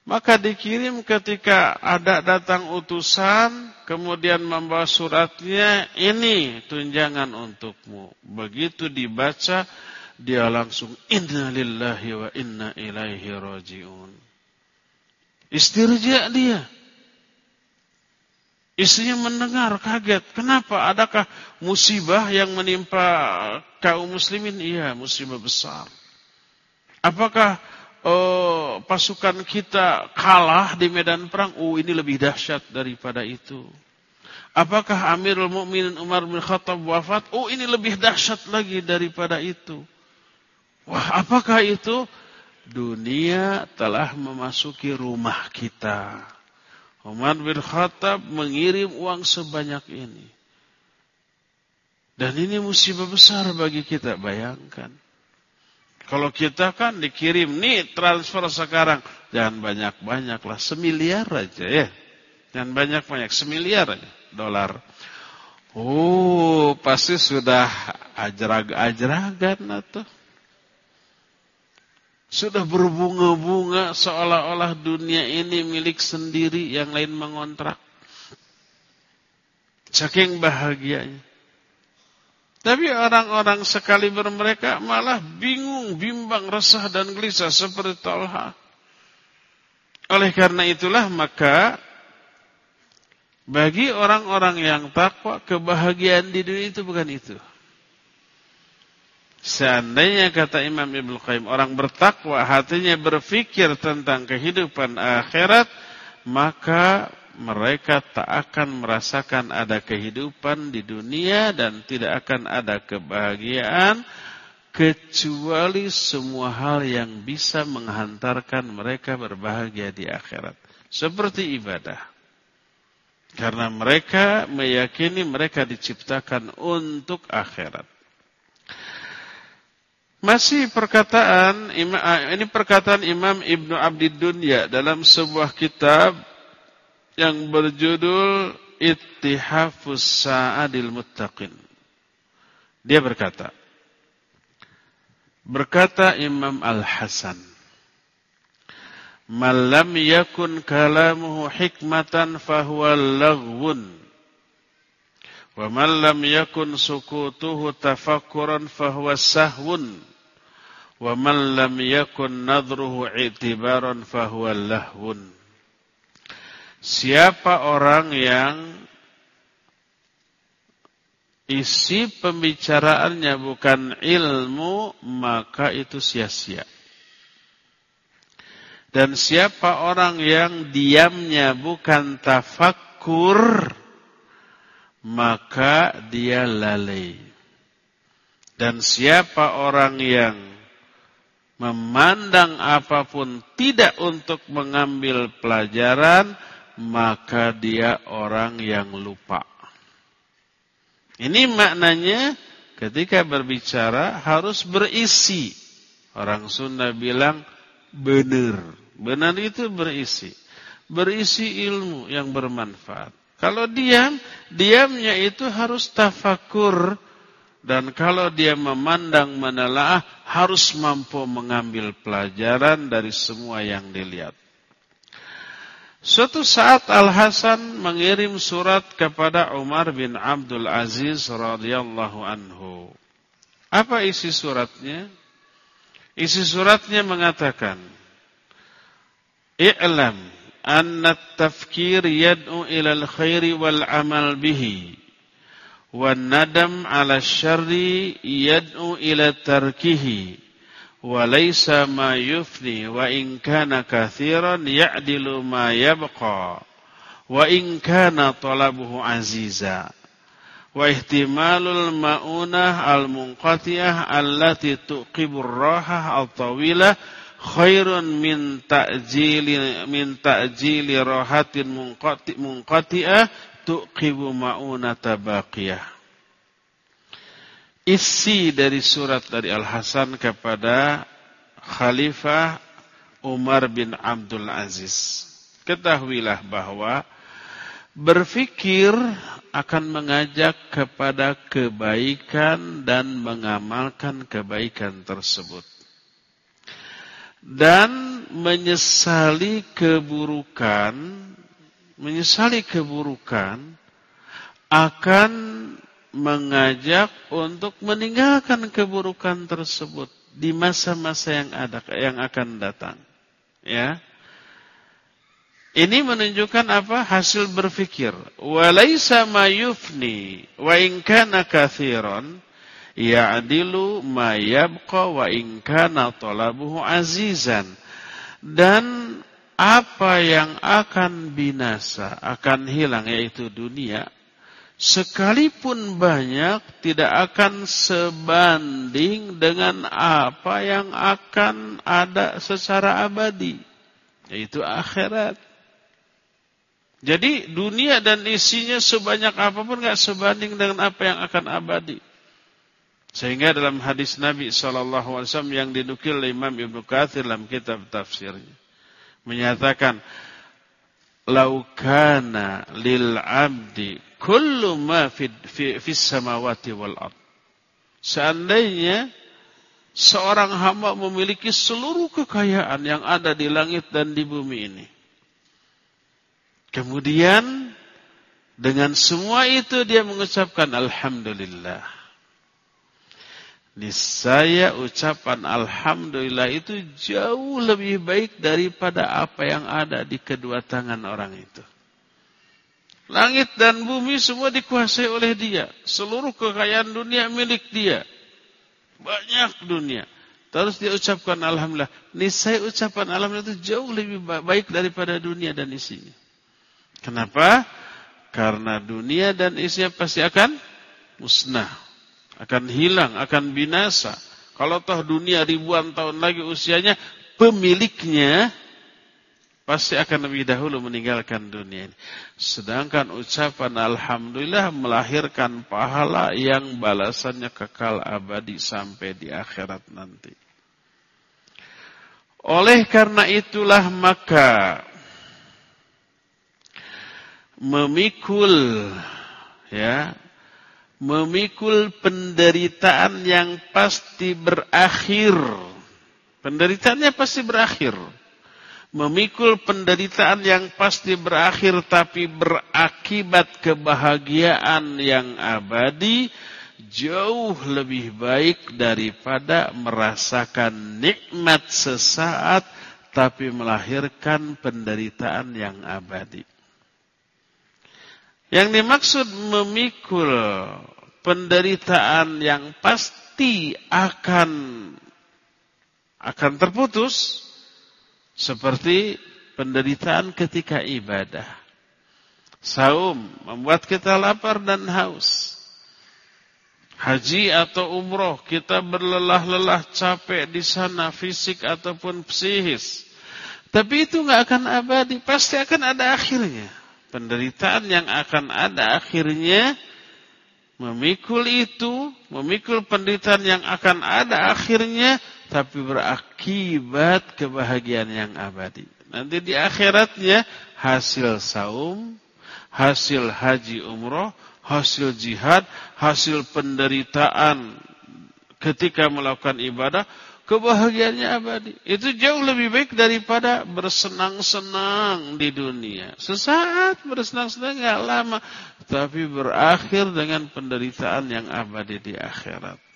A: Maka dikirim ketika ada datang utusan, kemudian membawa suratnya, ini tunjangan untukmu. Begitu dibaca, dia langsung, Inna lillahi wa inna ilaihi raji'un. Istirja dia. Istrinya mendengar, kaget. Kenapa? Adakah musibah yang menimpa kaum muslimin? Iya, musibah besar. Apakah oh, pasukan kita kalah di medan perang, oh ini lebih dahsyat daripada itu. Apakah Amirul Mukminin Umar bin Khattab wafat? Oh ini lebih dahsyat lagi daripada itu. Wah, apakah itu? Dunia telah memasuki rumah kita. Umar bin Khattab mengirim uang sebanyak ini. Dan ini musibah besar bagi kita, bayangkan. Kalau kita kan dikirim, nih transfer sekarang. Jangan banyak-banyak lah, semiliar aja ya. Jangan banyak-banyak, semiliar aja dolar. Oh, pasti sudah ajrag-ajragan atau sudah berbunga-bunga seolah-olah dunia ini milik sendiri, yang lain mengontrak. Saking bahagianya. Tapi orang-orang sekali mereka malah bingung, bimbang, resah dan gelisah seperti Talha. Oleh karena itulah maka bagi orang-orang yang takwa kebahagiaan di dunia itu bukan itu. Seandainya kata Imam Ibnu Qayyim orang bertakwa hatinya berpikir tentang kehidupan akhirat maka mereka tak akan merasakan ada kehidupan di dunia dan tidak akan ada kebahagiaan kecuali semua hal yang bisa menghantarkan mereka berbahagia di akhirat. Seperti ibadah. Karena mereka meyakini mereka diciptakan untuk akhirat. Masih perkataan ini perkataan Imam Ibnu Abdid Dunya dalam sebuah kitab yang berjudul Ittihafus Sa'adil Muttaqin. Dia berkata, berkata Imam Al-Hasan, "Man lam yakun kalamuhu hikmatan fahuwa laghwun." Wa man lam yakun sukutuhu tafakkuran fahuwa sahwun. Wa man lam yakun nadruhu i'tibaran fahuwa lahwun. Siapa orang yang isi pembicaraannya bukan ilmu, maka itu sia-sia. Dan siapa orang yang diamnya bukan tafakkur, maka dia lalai. Dan siapa orang yang memandang apa pun tidak untuk mengambil pelajaran, maka dia orang yang lupa. Ini maknanya ketika berbicara harus berisi. Orang Sunda bilang benar. Benar itu berisi. Berisi ilmu yang bermanfaat. Kalau diam, diamnya itu harus tafakur. Dan kalau dia memandang menelaah, harus mampu mengambil pelajaran dari semua yang dilihat. Suatu saat Al-Hasan mengirim surat kepada Umar bin Abdul Aziz radhiyallahu anhu. Apa isi suratnya? Isi suratnya mengatakan, "I'lam anna at-tafkir yad'u ila al-khairi wal 'amal bihi, wan nadam 'ala asy-syarri yad'u ila tarkihi." وليس ما يفني وإن كان كثيرا يعدل ما يبقى وإن كان طلبه عزيزا واحتمال المؤونة المنقطعة التي تؤقب الراحة الطويلة min ta'jili min ta'jili rahatin munqati munqati'ah tuqibu ma'unata baqiyah. Isi dari surat dari Al-Hasan kepada Khalifah Umar bin Abdul Aziz. Ketahuilah bahwa berfikir akan mengajak kepada kebaikan dan mengamalkan kebaikan tersebut dan menyesali keburukan, menyesali keburukan akan mengajak untuk meninggalkan keburukan tersebut di masa-masa yang ada yang akan datang. Ya. Ini menunjukkan apa? Hasil berfikir. Walaisa ma yufni wa in kana kathiran ya'dilu ma yabqa wa in kana talabuhu azizan dan apa yang akan binasa akan hilang yaitu dunia sekalipun banyak tidak akan sebanding dengan apa yang akan ada secara abadi yaitu akhirat jadi dunia dan isinya sebanyak apa pun nggak sebanding dengan apa yang akan abadi sehingga dalam hadis Nabi SAW yang dinukil oleh Imam Ibn Kathir dalam kitab tafsirnya. Menyatakan, Laukana lil abdi kullu ma fid, fis samawati wal ard. Seandainya seorang hamba memiliki seluruh kekayaan yang ada di langit dan di bumi ini. Kemudian dengan semua itu dia mengucapkan Alhamdulillah. Niscaya ucapan Alhamdulillah itu jauh lebih baik daripada apa yang ada di kedua tangan orang itu. Langit dan bumi semua dikuasai oleh dia. Seluruh kekayaan dunia milik dia. Banyak dunia. Terus dia ucapkan Alhamdulillah. Nisai ucapan Alhamdulillah itu jauh lebih baik daripada dunia dan isinya. Kenapa? Karena dunia dan isinya pasti akan musnah. Akan hilang, akan binasa. Kalau toh dunia ribuan tahun lagi usianya, pemiliknya pasti akan lebih dahulu meninggalkan dunia ini. Sedangkan ucapan Alhamdulillah melahirkan pahala yang balasannya kekal abadi sampai di akhirat nanti. Oleh karena itulah maka memikul ya memikul penderitaan yang pasti berakhir. Penderitaannya pasti berakhir memikul penderitaan yang pasti berakhir tapi berakibat kebahagiaan yang abadi jauh lebih baik daripada merasakan nikmat sesaat tapi melahirkan penderitaan yang abadi. Yang dimaksud memikul penderitaan yang pasti akan akan terputus seperti penderitaan ketika ibadah. Saum membuat kita lapar dan haus. Haji atau umroh kita berlelah-lelah capek di sana fisik ataupun psikis. Tapi itu nggak akan abadi, pasti akan ada akhirnya. Penderitaan yang akan ada akhirnya memikul itu, memikul penderitaan yang akan ada akhirnya tapi berakibat kebahagiaan yang abadi. Nanti di akhiratnya hasil saum, hasil haji umroh, hasil jihad, hasil penderitaan ketika melakukan ibadah, kebahagiaannya abadi. Itu jauh lebih baik daripada bersenang-senang di dunia. Sesaat bersenang-senang nggak lama, tapi berakhir dengan penderitaan yang abadi di akhirat.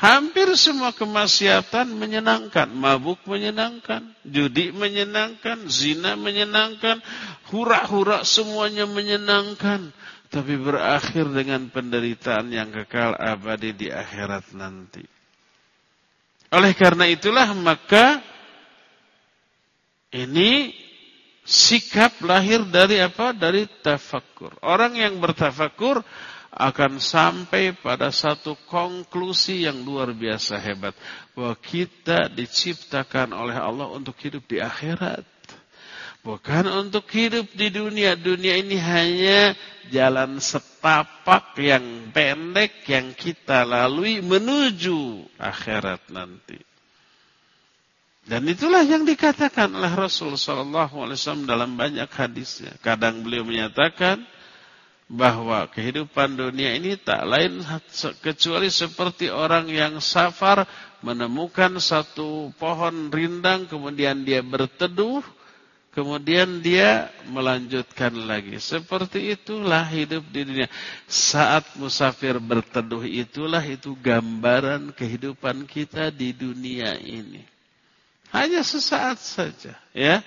A: Hampir semua kemaksiatan menyenangkan. Mabuk menyenangkan. Judi menyenangkan. Zina menyenangkan. Hura-hura semuanya menyenangkan. Tapi berakhir dengan penderitaan yang kekal abadi di akhirat nanti. Oleh karena itulah maka ini sikap lahir dari apa? Dari tafakur. Orang yang bertafakur akan sampai pada satu konklusi yang luar biasa hebat. Bahwa kita diciptakan oleh Allah untuk hidup di akhirat. Bukan untuk hidup di dunia. Dunia ini hanya jalan setapak yang pendek yang kita lalui menuju akhirat nanti. Dan itulah yang dikatakan oleh Rasul Sallallahu Alaihi Wasallam dalam banyak hadisnya. Kadang beliau menyatakan, bahwa kehidupan dunia ini tak lain kecuali seperti orang yang safar menemukan satu pohon rindang kemudian dia berteduh kemudian dia melanjutkan lagi. Seperti itulah hidup di dunia. Saat musafir berteduh itulah itu gambaran kehidupan kita di dunia ini. Hanya sesaat saja ya.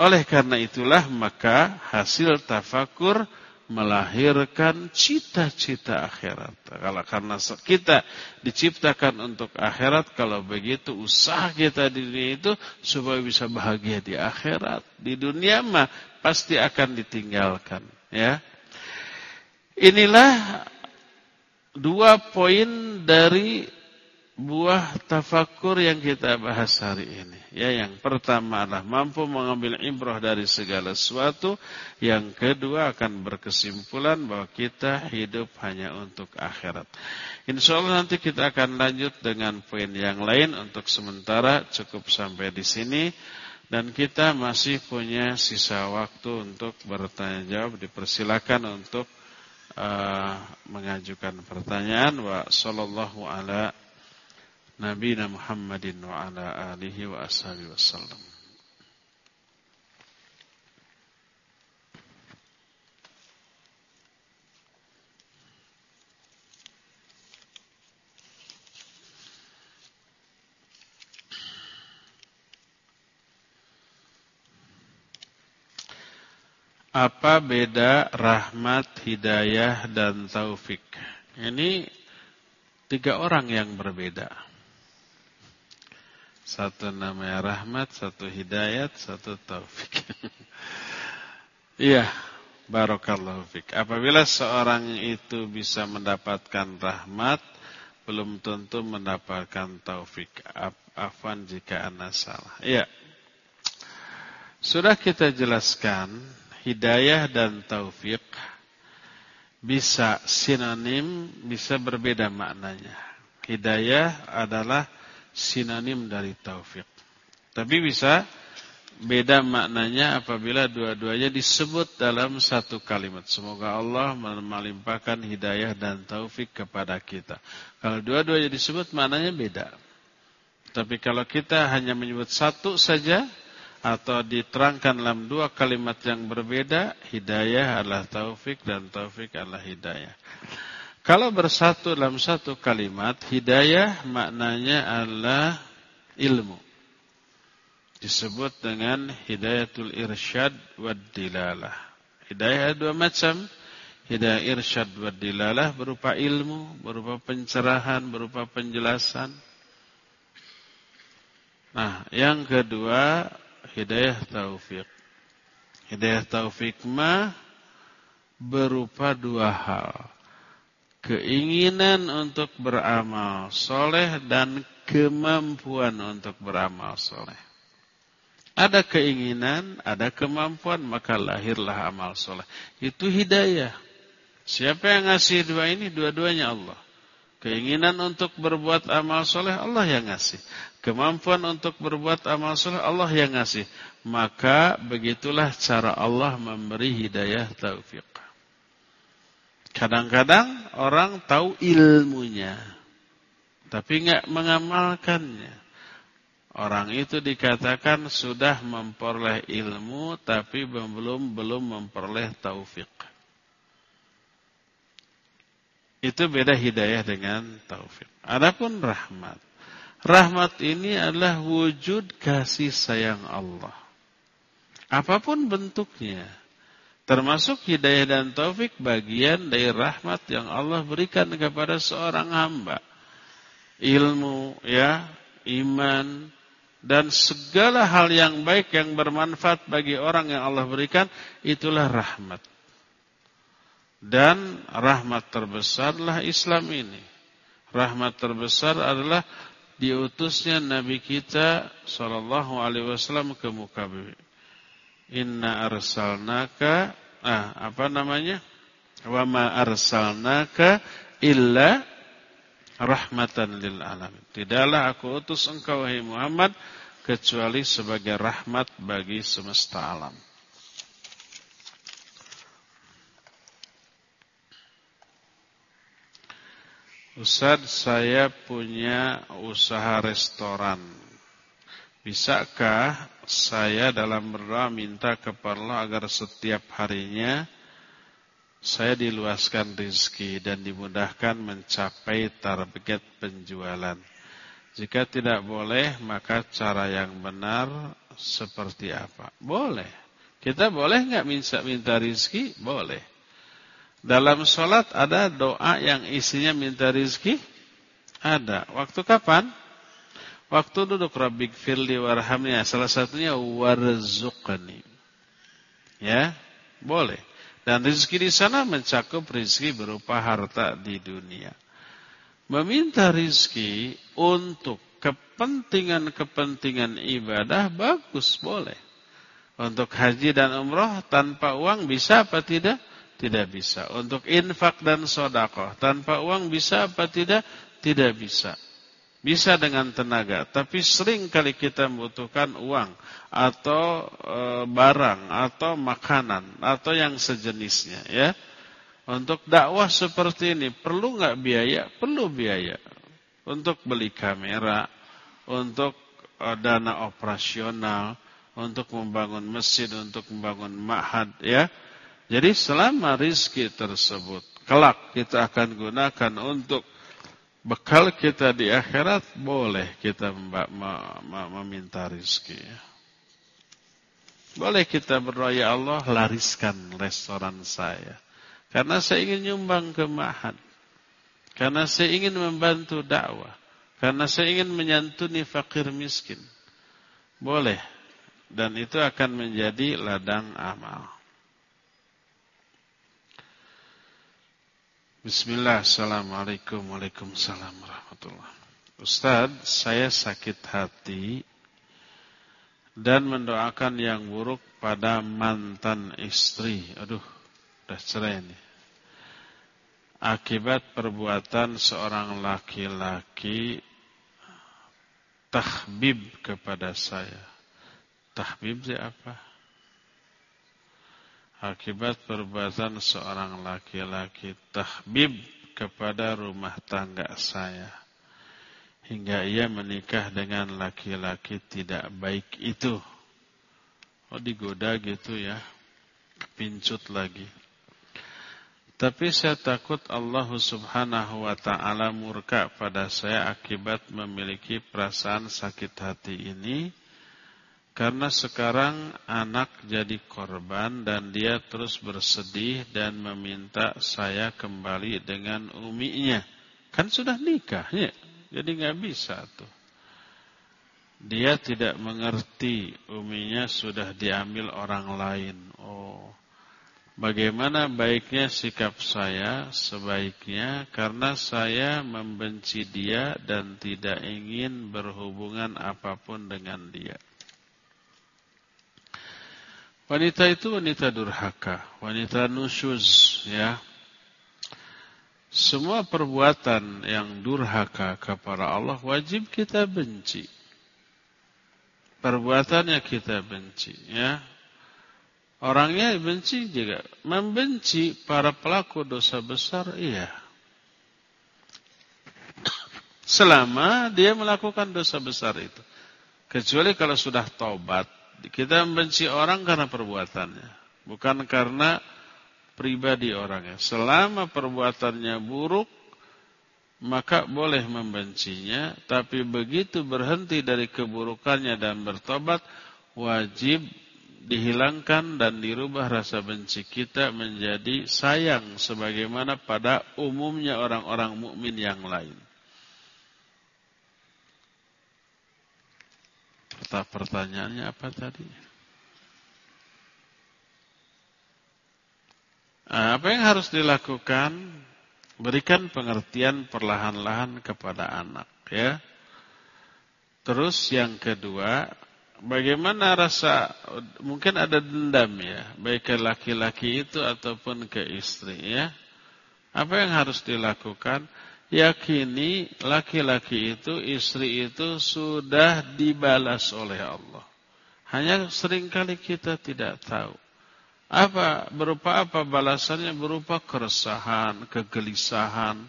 A: Oleh karena itulah maka hasil tafakur melahirkan cita-cita akhirat. Kalau karena kita diciptakan untuk akhirat, kalau begitu usaha kita di dunia itu supaya bisa bahagia di akhirat. Di dunia mah pasti akan ditinggalkan, ya. Inilah dua poin dari buah tafakur yang kita bahas hari ini. Ya, yang pertama adalah mampu mengambil ibrah dari segala sesuatu. Yang kedua akan berkesimpulan bahwa kita hidup hanya untuk akhirat. Insya Allah nanti kita akan lanjut dengan poin yang lain. Untuk sementara cukup sampai di sini. Dan kita masih punya sisa waktu untuk bertanya jawab. Dipersilakan untuk uh, mengajukan pertanyaan. Wa sallallahu ala Nabi Muhammadin wa ala alihi wa ashabihi wasallam. Apa beda rahmat, hidayah, dan taufik? Ini tiga orang yang berbeda. Satu namanya rahmat, satu hidayat, satu taufik. Iya, barakallahu fik. Apabila seorang itu bisa mendapatkan rahmat, belum tentu mendapatkan taufik. Afan jika anda salah. Iya. Sudah kita jelaskan, hidayah dan taufik bisa sinonim, bisa berbeda maknanya. Hidayah adalah sinonim dari taufik. Tapi bisa beda maknanya apabila dua-duanya disebut dalam satu kalimat. Semoga Allah melimpahkan hidayah dan taufik kepada kita. Kalau dua-duanya disebut maknanya beda. Tapi kalau kita hanya menyebut satu saja, atau diterangkan dalam dua kalimat yang berbeda, hidayah adalah taufik dan taufik adalah hidayah. Kalau bersatu dalam satu kalimat, hidayah maknanya adalah ilmu. Disebut dengan hidayatul irsyad wa dilalah. Hidayah dua macam. Hidayah irsyad wa dilalah berupa ilmu, berupa pencerahan, berupa penjelasan. Nah, yang kedua hidayah taufik. Hidayah taufik mah berupa dua hal. Keinginan untuk beramal soleh dan kemampuan untuk beramal soleh. Ada keinginan, ada kemampuan, maka lahirlah amal soleh. Itu hidayah. Siapa yang ngasih dua ini? Dua-duanya Allah. Keinginan untuk berbuat amal soleh Allah yang ngasih. Kemampuan untuk berbuat amal soleh Allah yang ngasih. Maka begitulah cara Allah memberi hidayah taufik. Kadang-kadang orang tahu ilmunya. Tapi nggak mengamalkannya. Orang itu dikatakan sudah memperoleh ilmu tapi belum belum memperoleh taufik. Itu beda hidayah dengan taufik. Adapun rahmat. Rahmat ini adalah wujud kasih sayang Allah. Apa pun bentuknya. Termasuk hidayah dan taufik bagian dari rahmat yang Allah berikan kepada seorang hamba. Ilmu, ya, iman, dan segala hal yang baik yang bermanfaat bagi orang yang Allah berikan, itulah rahmat. Dan rahmat terbesarlah Islam ini. Rahmat terbesar adalah diutusnya Nabi kita sallallahu alaihi wasallam ke muka bumi. Inna arsalnaka ah apa namanya? Wa ma arsalnaka illa rahmatan lil alamin. Tidaklah aku utus engkau wahai Muhammad kecuali sebagai rahmat bagi semesta alam. Ustaz, saya punya usaha restoran. Bisakah saya dalam berdoa minta kepada Allah agar setiap harinya saya diluaskan rezeki dan dimudahkan mencapai target penjualan. Jika tidak boleh, maka cara yang benar seperti apa? Boleh. Kita boleh nggak minta minta rezeki? Boleh. Dalam sholat ada doa yang isinya minta rizki? Ada. Waktu kapan? Waktu duduk Rabbik firli warhamni. Salah satunya warzuqni. Ya, boleh. Dan rizki di sana mencakup rizki berupa harta di dunia. Meminta rizki untuk kepentingan-kepentingan ibadah bagus, boleh. Untuk haji dan umroh tanpa uang bisa apa tidak? Tidak bisa. Untuk infak dan sodakoh. Tanpa uang bisa apa tidak? Tidak bisa. Bisa dengan tenaga. Tapi sering kali kita membutuhkan uang. Atau e, barang. Atau makanan. Atau yang sejenisnya. ya. Untuk dakwah seperti ini. Perlu nggak biaya? Perlu biaya. Untuk beli kamera. Untuk e, dana operasional. Untuk membangun mesin. Untuk membangun ma'had. Ya jadi selama rizki tersebut kelak kita akan gunakan untuk bekal kita di akhirat, boleh kita meminta rizki. Boleh kita berdoa, ya Allah lariskan restoran saya. Karena saya ingin nyumbang ke Mahat. Karena saya ingin membantu dakwah. Karena saya ingin menyantuni fakir miskin. Boleh. Dan itu akan menjadi ladang amal. Bismillah, Assalamualaikum Waalaikumsalam warahmatullah. Ustaz, saya sakit hati dan mendoakan yang buruk pada mantan istri. Aduh, udah cerai nih akibat perbuatan seorang laki-laki tahbib kepada saya. Tahbib itu apa? Akibat perbuatan seorang laki-laki tahbib kepada rumah tangga saya. Hingga ia menikah dengan laki-laki tidak baik itu. Oh digoda gitu ya. Pincut lagi. Tapi saya takut Allah subhanahu wa ta'ala murka pada saya akibat memiliki perasaan sakit hati ini. Karena sekarang anak jadi korban dan dia terus bersedih dan meminta saya kembali dengan uminya. Kan sudah nikah ya, jadi nggak bisa tuh. Dia tidak mengerti uminya sudah diambil orang lain. Oh, Bagaimana baiknya sikap saya sebaiknya karena saya membenci dia dan tidak ingin berhubungan apa pun dengan dia. Wanita itu wanita durhaka, wanita nusyuz ya. Semua perbuatan yang durhaka kepada Allah wajib kita benci. Perbuatannya kita benci ya. Orangnya benci juga. Membenci para pelaku dosa besar, iya. Selama dia melakukan dosa besar itu. Kecuali kalau sudah taubat. Kita membenci orang karena perbuatannya. Bukan karena pribadi orangnya. Selama perbuatannya buruk, maka boleh membencinya. Tapi begitu berhenti dari keburukannya dan bertobat, wajib dihilangkan dan dirubah rasa benci kita menjadi sayang sebagaimana pada umumnya orang-orang mukmin yang lain. Pertanyaannya apa tadi? Nah, apa yang harus dilakukan? Berikan pengertian perlahan-lahan kepada anak, ya. Terus yang kedua, bagaimana rasa mungkin ada dendam ya, baik ke laki-laki itu ataupun ke istri ya. Apa yang harus dilakukan? Yakini laki-laki itu, istri itu sudah dibalas oleh Allah. Hanya sering kali kita tidak tahu. Apa berupa apa balasannya berupa keresahan, kegelisahan,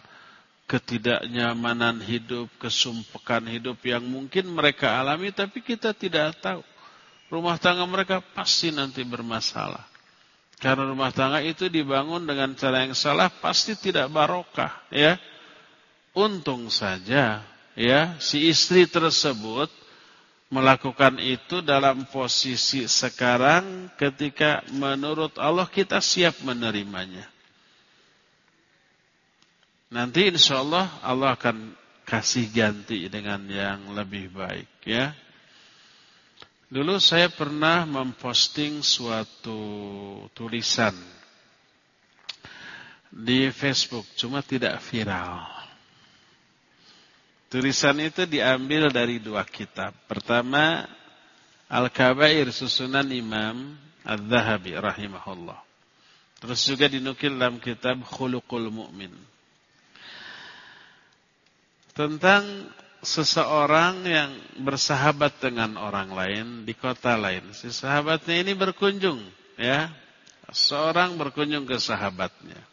A: ketidaknyamanan hidup, kesumpekan hidup yang mungkin mereka alami tapi kita tidak tahu. Rumah tangga mereka pasti nanti bermasalah. Karena rumah tangga itu dibangun dengan cara yang salah pasti tidak barokah, ya. Untung saja ya si istri tersebut melakukan itu dalam posisi sekarang ketika menurut Allah kita siap menerimanya. Nanti insya Allah Allah akan kasih ganti dengan yang lebih baik ya. Dulu saya pernah memposting suatu tulisan di Facebook, cuma tidak viral. Tulisan itu diambil dari dua kitab. Pertama, Al-Kabair susunan Imam Al-Zahabi rahimahullah. Terus juga dinukil dalam kitab Khuluqul Mu'min tentang seseorang yang bersahabat dengan orang lain di kota lain. Si sahabatnya ini berkunjung, ya. Seorang berkunjung ke sahabatnya.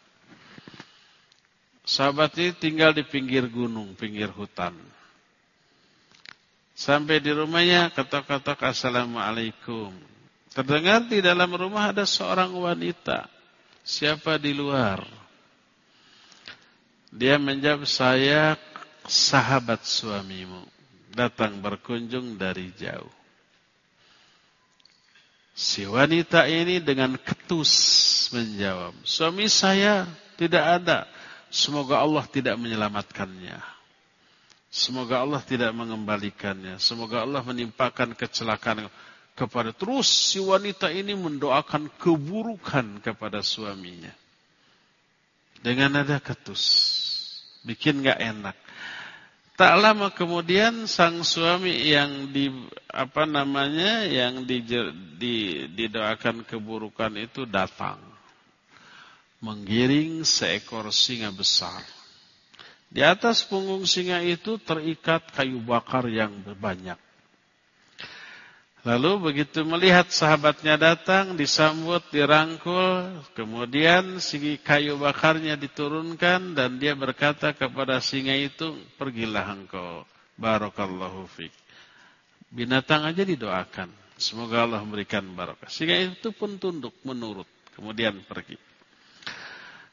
A: Sahabat ini tinggal di pinggir gunung, pinggir hutan. Sampai di rumahnya ketok-ketok Assalamualaikum. Terdengar di dalam rumah ada seorang wanita. Siapa di luar? Dia menjawab, saya sahabat suamimu datang berkunjung dari jauh. Si wanita ini dengan ketus menjawab, suami saya tidak ada. Semoga Allah tidak menyelamatkannya. Semoga Allah tidak mengembalikannya. Semoga Allah menimpakan kecelakaan kepada terus si wanita ini mendoakan keburukan kepada suaminya. Dengan nada ketus. Bikin gak enak. Tak lama kemudian sang suami yang di apa namanya yang di, di, didoakan keburukan itu datang menggiring seekor singa besar. Di atas punggung singa itu terikat kayu bakar yang banyak. Lalu begitu melihat sahabatnya datang, disambut, dirangkul, kemudian si kayu bakarnya diturunkan dan dia berkata kepada singa itu, pergilah engkau, barakallahu fiqh. Binatang aja didoakan, semoga Allah memberikan barakah. Singa itu pun tunduk, menurut, kemudian pergi.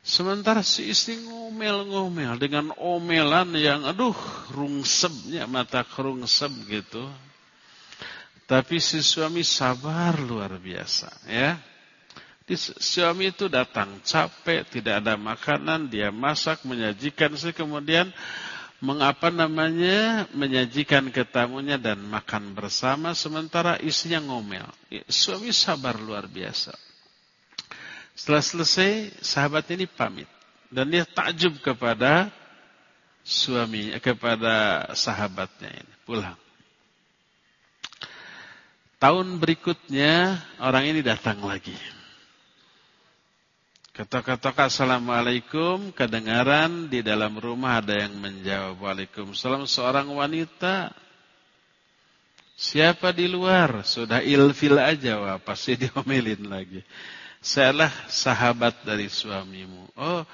A: Sementara si istri ngomel-ngomel dengan omelan yang aduh rungsebnya mata kerungseb gitu. Tapi si suami sabar luar biasa ya. Di, suami itu datang capek, tidak ada makanan, dia masak, menyajikan, sih kemudian mengapa namanya menyajikan ke tamunya dan makan bersama sementara istrinya ngomel. Suami sabar luar biasa. Setelah selesai, sahabat ini pamit dan dia takjub kepada suami kepada sahabatnya ini pulang. Tahun berikutnya orang ini datang lagi. Kata-kata Assalamualaikum, kedengaran di dalam rumah ada yang menjawab Waalaikumsalam seorang wanita. Siapa di luar? Sudah ilfil aja, wah, pasti diomelin lagi. Sayalah sahabat dari suamimu. Oh,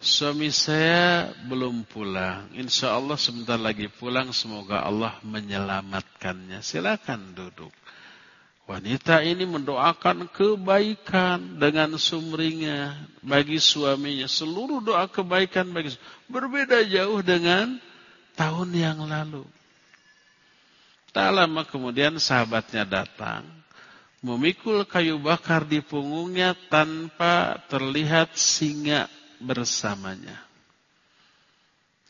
A: suami saya belum pulang. Insya Allah sebentar lagi pulang. Semoga Allah menyelamatkannya. Silakan duduk. Wanita ini mendoakan kebaikan dengan sumringah bagi suaminya. Seluruh doa kebaikan bagi berbeda jauh dengan tahun yang lalu. Tak lama kemudian sahabatnya datang. Memikul kayu bakar di punggungnya tanpa terlihat singa bersamanya.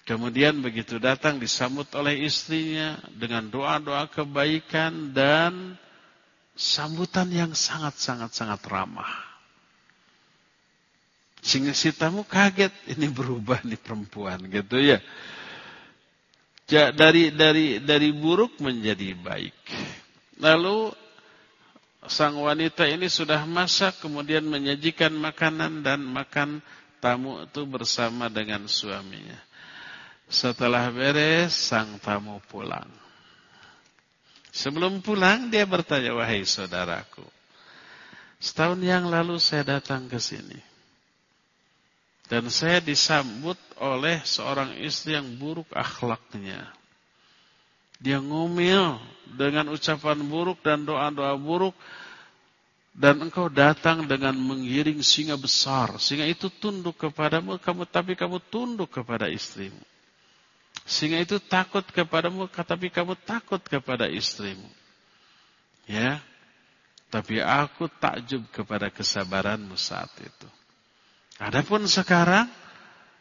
A: Kemudian begitu datang disambut oleh istrinya dengan doa-doa kebaikan dan sambutan yang sangat-sangat-sangat ramah. Sehingga si tamu kaget, ini berubah nih perempuan gitu ya. dari dari dari buruk menjadi baik. Lalu sang wanita ini sudah masak kemudian menyajikan makanan dan makan tamu itu bersama dengan suaminya. Setelah beres sang tamu pulang. Sebelum pulang dia bertanya, wahai saudaraku. Setahun yang lalu saya datang ke sini. Dan saya disambut oleh seorang istri yang buruk akhlaknya. Dia ngomel dengan ucapan buruk dan doa-doa buruk. Dan engkau datang dengan menggiring singa besar. Singa itu tunduk kepadamu, kamu tapi kamu tunduk kepada istrimu. Sehingga itu takut kepadamu, tapi kamu takut kepada istrimu. Ya. Tapi aku takjub kepada kesabaranmu saat itu. Adapun sekarang,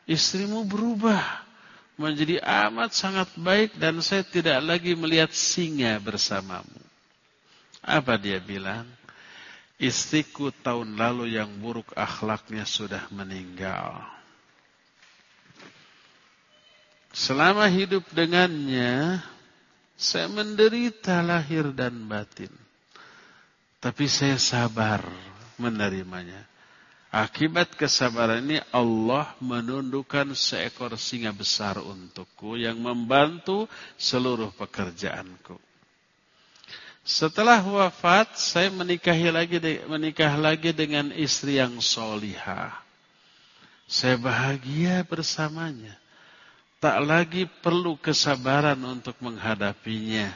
A: istrimu berubah. Menjadi amat sangat baik dan saya tidak lagi melihat singa bersamamu. Apa dia bilang? Istriku tahun lalu yang buruk akhlaknya sudah meninggal. Selama hidup dengannya, saya menderita lahir dan batin. Tapi saya sabar menerimanya. Akibat kesabaran ini Allah menundukkan seekor singa besar untukku yang membantu seluruh pekerjaanku. Setelah wafat, saya menikahi lagi menikah lagi dengan istri yang solihah. Saya bahagia bersamanya tak lagi perlu kesabaran untuk menghadapinya.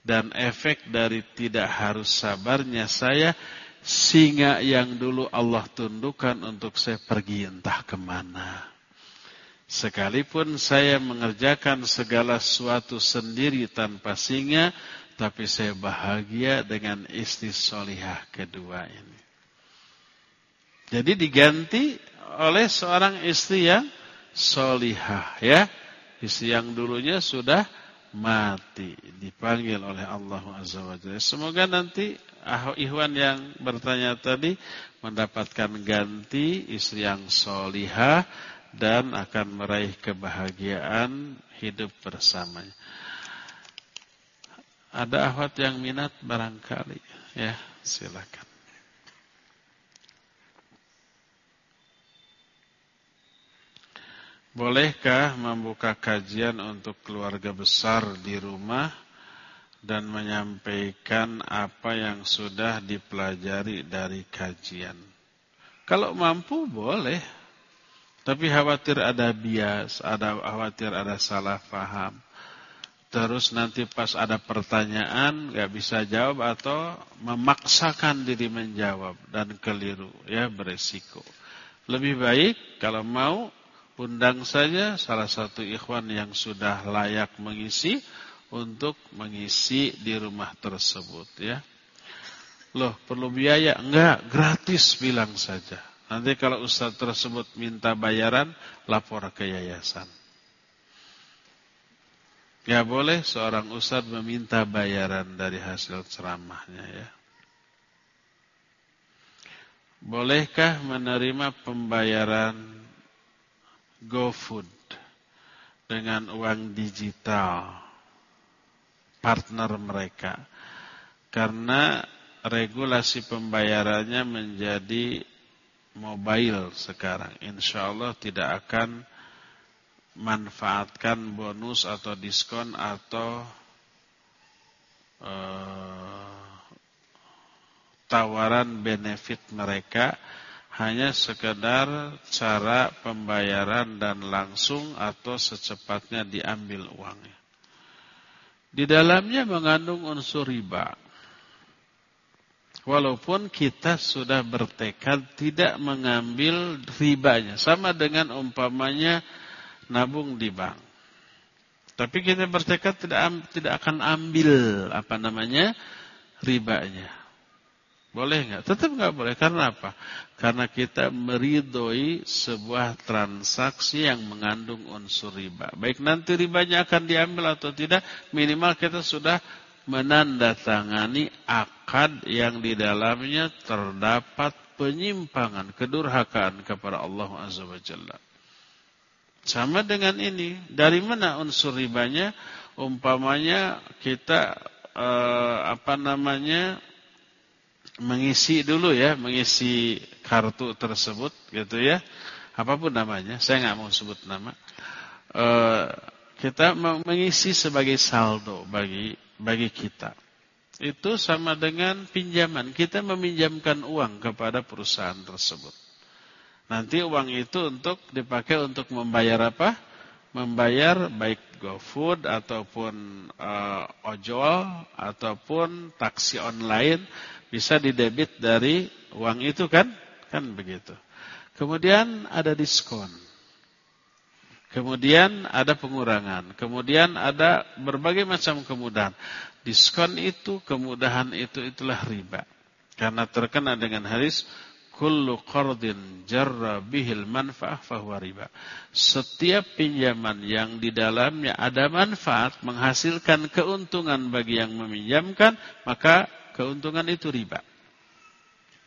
A: Dan efek dari tidak harus sabarnya saya, singa yang dulu Allah tundukkan untuk saya pergi entah ke mana. Sekalipun saya mengerjakan segala sesuatu sendiri tanpa singa, tapi saya bahagia dengan istri solihah kedua ini. Jadi diganti oleh seorang istri yang solihah ya. Istri yang dulunya sudah mati dipanggil oleh Allah Azza wa Jalla. Semoga nanti Ikhwan yang bertanya tadi mendapatkan ganti istri yang solihah dan akan meraih kebahagiaan hidup bersamanya. Ada ahwat yang minat barangkali ya silakan. Bolehkah membuka kajian untuk keluarga besar di rumah dan menyampaikan apa yang sudah dipelajari dari kajian? Kalau mampu boleh, tapi khawatir ada bias, ada khawatir ada salah paham. Terus nanti pas ada pertanyaan gak bisa jawab atau memaksakan diri menjawab dan keliru, ya beresiko. Lebih baik kalau mau undang saja salah satu ikhwan yang sudah layak mengisi untuk mengisi di rumah tersebut ya. Loh, perlu biaya? Enggak, gratis bilang saja. Nanti kalau ustaz tersebut minta bayaran, lapor ke yayasan. Ya boleh seorang ustaz meminta bayaran dari hasil ceramahnya ya. Bolehkah menerima pembayaran GoFood dengan uang digital partner mereka. Karena regulasi pembayarannya menjadi mobile sekarang. Insya Allah tidak akan manfaatkan bonus atau diskon atau uh, tawaran benefit mereka hanya sekedar cara pembayaran dan langsung atau secepatnya diambil uangnya. Di dalamnya mengandung unsur riba. Walaupun kita sudah bertekad tidak mengambil ribanya. Sama dengan umpamanya nabung di bank. Tapi kita bertekad tidak tidak akan ambil apa namanya ribanya. Boleh nggak? Tetap nggak boleh. Karena apa? Karena kita meridoi sebuah transaksi yang mengandung unsur riba. Baik nanti ribanya akan diambil atau tidak, minimal kita sudah menandatangani akad yang di dalamnya terdapat penyimpangan, kedurhakaan kepada Allah Azza wa Jalla. Sama dengan ini, dari mana unsur ribanya? Umpamanya kita eh, apa namanya mengisi dulu ya, mengisi kartu tersebut gitu ya. Apa pun namanya, saya nggak mau sebut nama. E, kita mengisi sebagai saldo bagi bagi kita. Itu sama dengan pinjaman. Kita meminjamkan uang kepada perusahaan tersebut. Nanti uang itu untuk dipakai untuk membayar apa? Membayar baik GoFood ataupun uh, ojol ataupun taksi online bisa didebit dari uang itu kan? Kan begitu. Kemudian ada diskon. Kemudian ada pengurangan. Kemudian ada berbagai macam kemudahan. Diskon itu, kemudahan itu, itulah riba. Karena terkena dengan hadis kullu qardin jarra bihil manfaah fahuwa riba. Setiap pinjaman yang di dalamnya ada manfaat menghasilkan keuntungan bagi yang meminjamkan, maka keuntungan itu riba.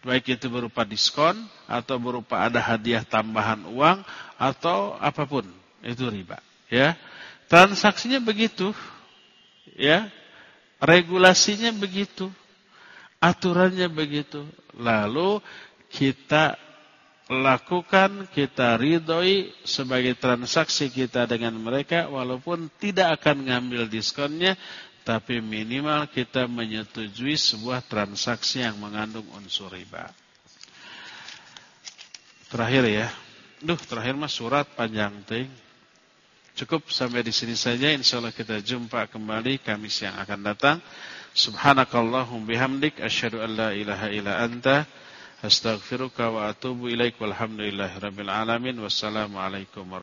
A: Baik itu berupa diskon atau berupa ada hadiah tambahan uang atau apa pun itu riba. Ya, transaksinya begitu, ya, regulasinya begitu, aturannya begitu. Lalu kita lakukan, kita ridhoi sebagai transaksi kita dengan mereka walaupun tidak akan ngambil diskonnya tapi minimal kita menyetujui sebuah transaksi yang mengandung unsur riba. Terakhir ya. Duh, terakhir mas surat panjang ting. Cukup sampai di sini saja. Insya Allah kita jumpa kembali Kamis yang akan datang. Subhanakallahum bihamdik. Asyhadu an la ilaha illa anta. Astaghfiruka wa atubu ilaik. Walhamdulillahi rabbil alamin. Wassalamualaikum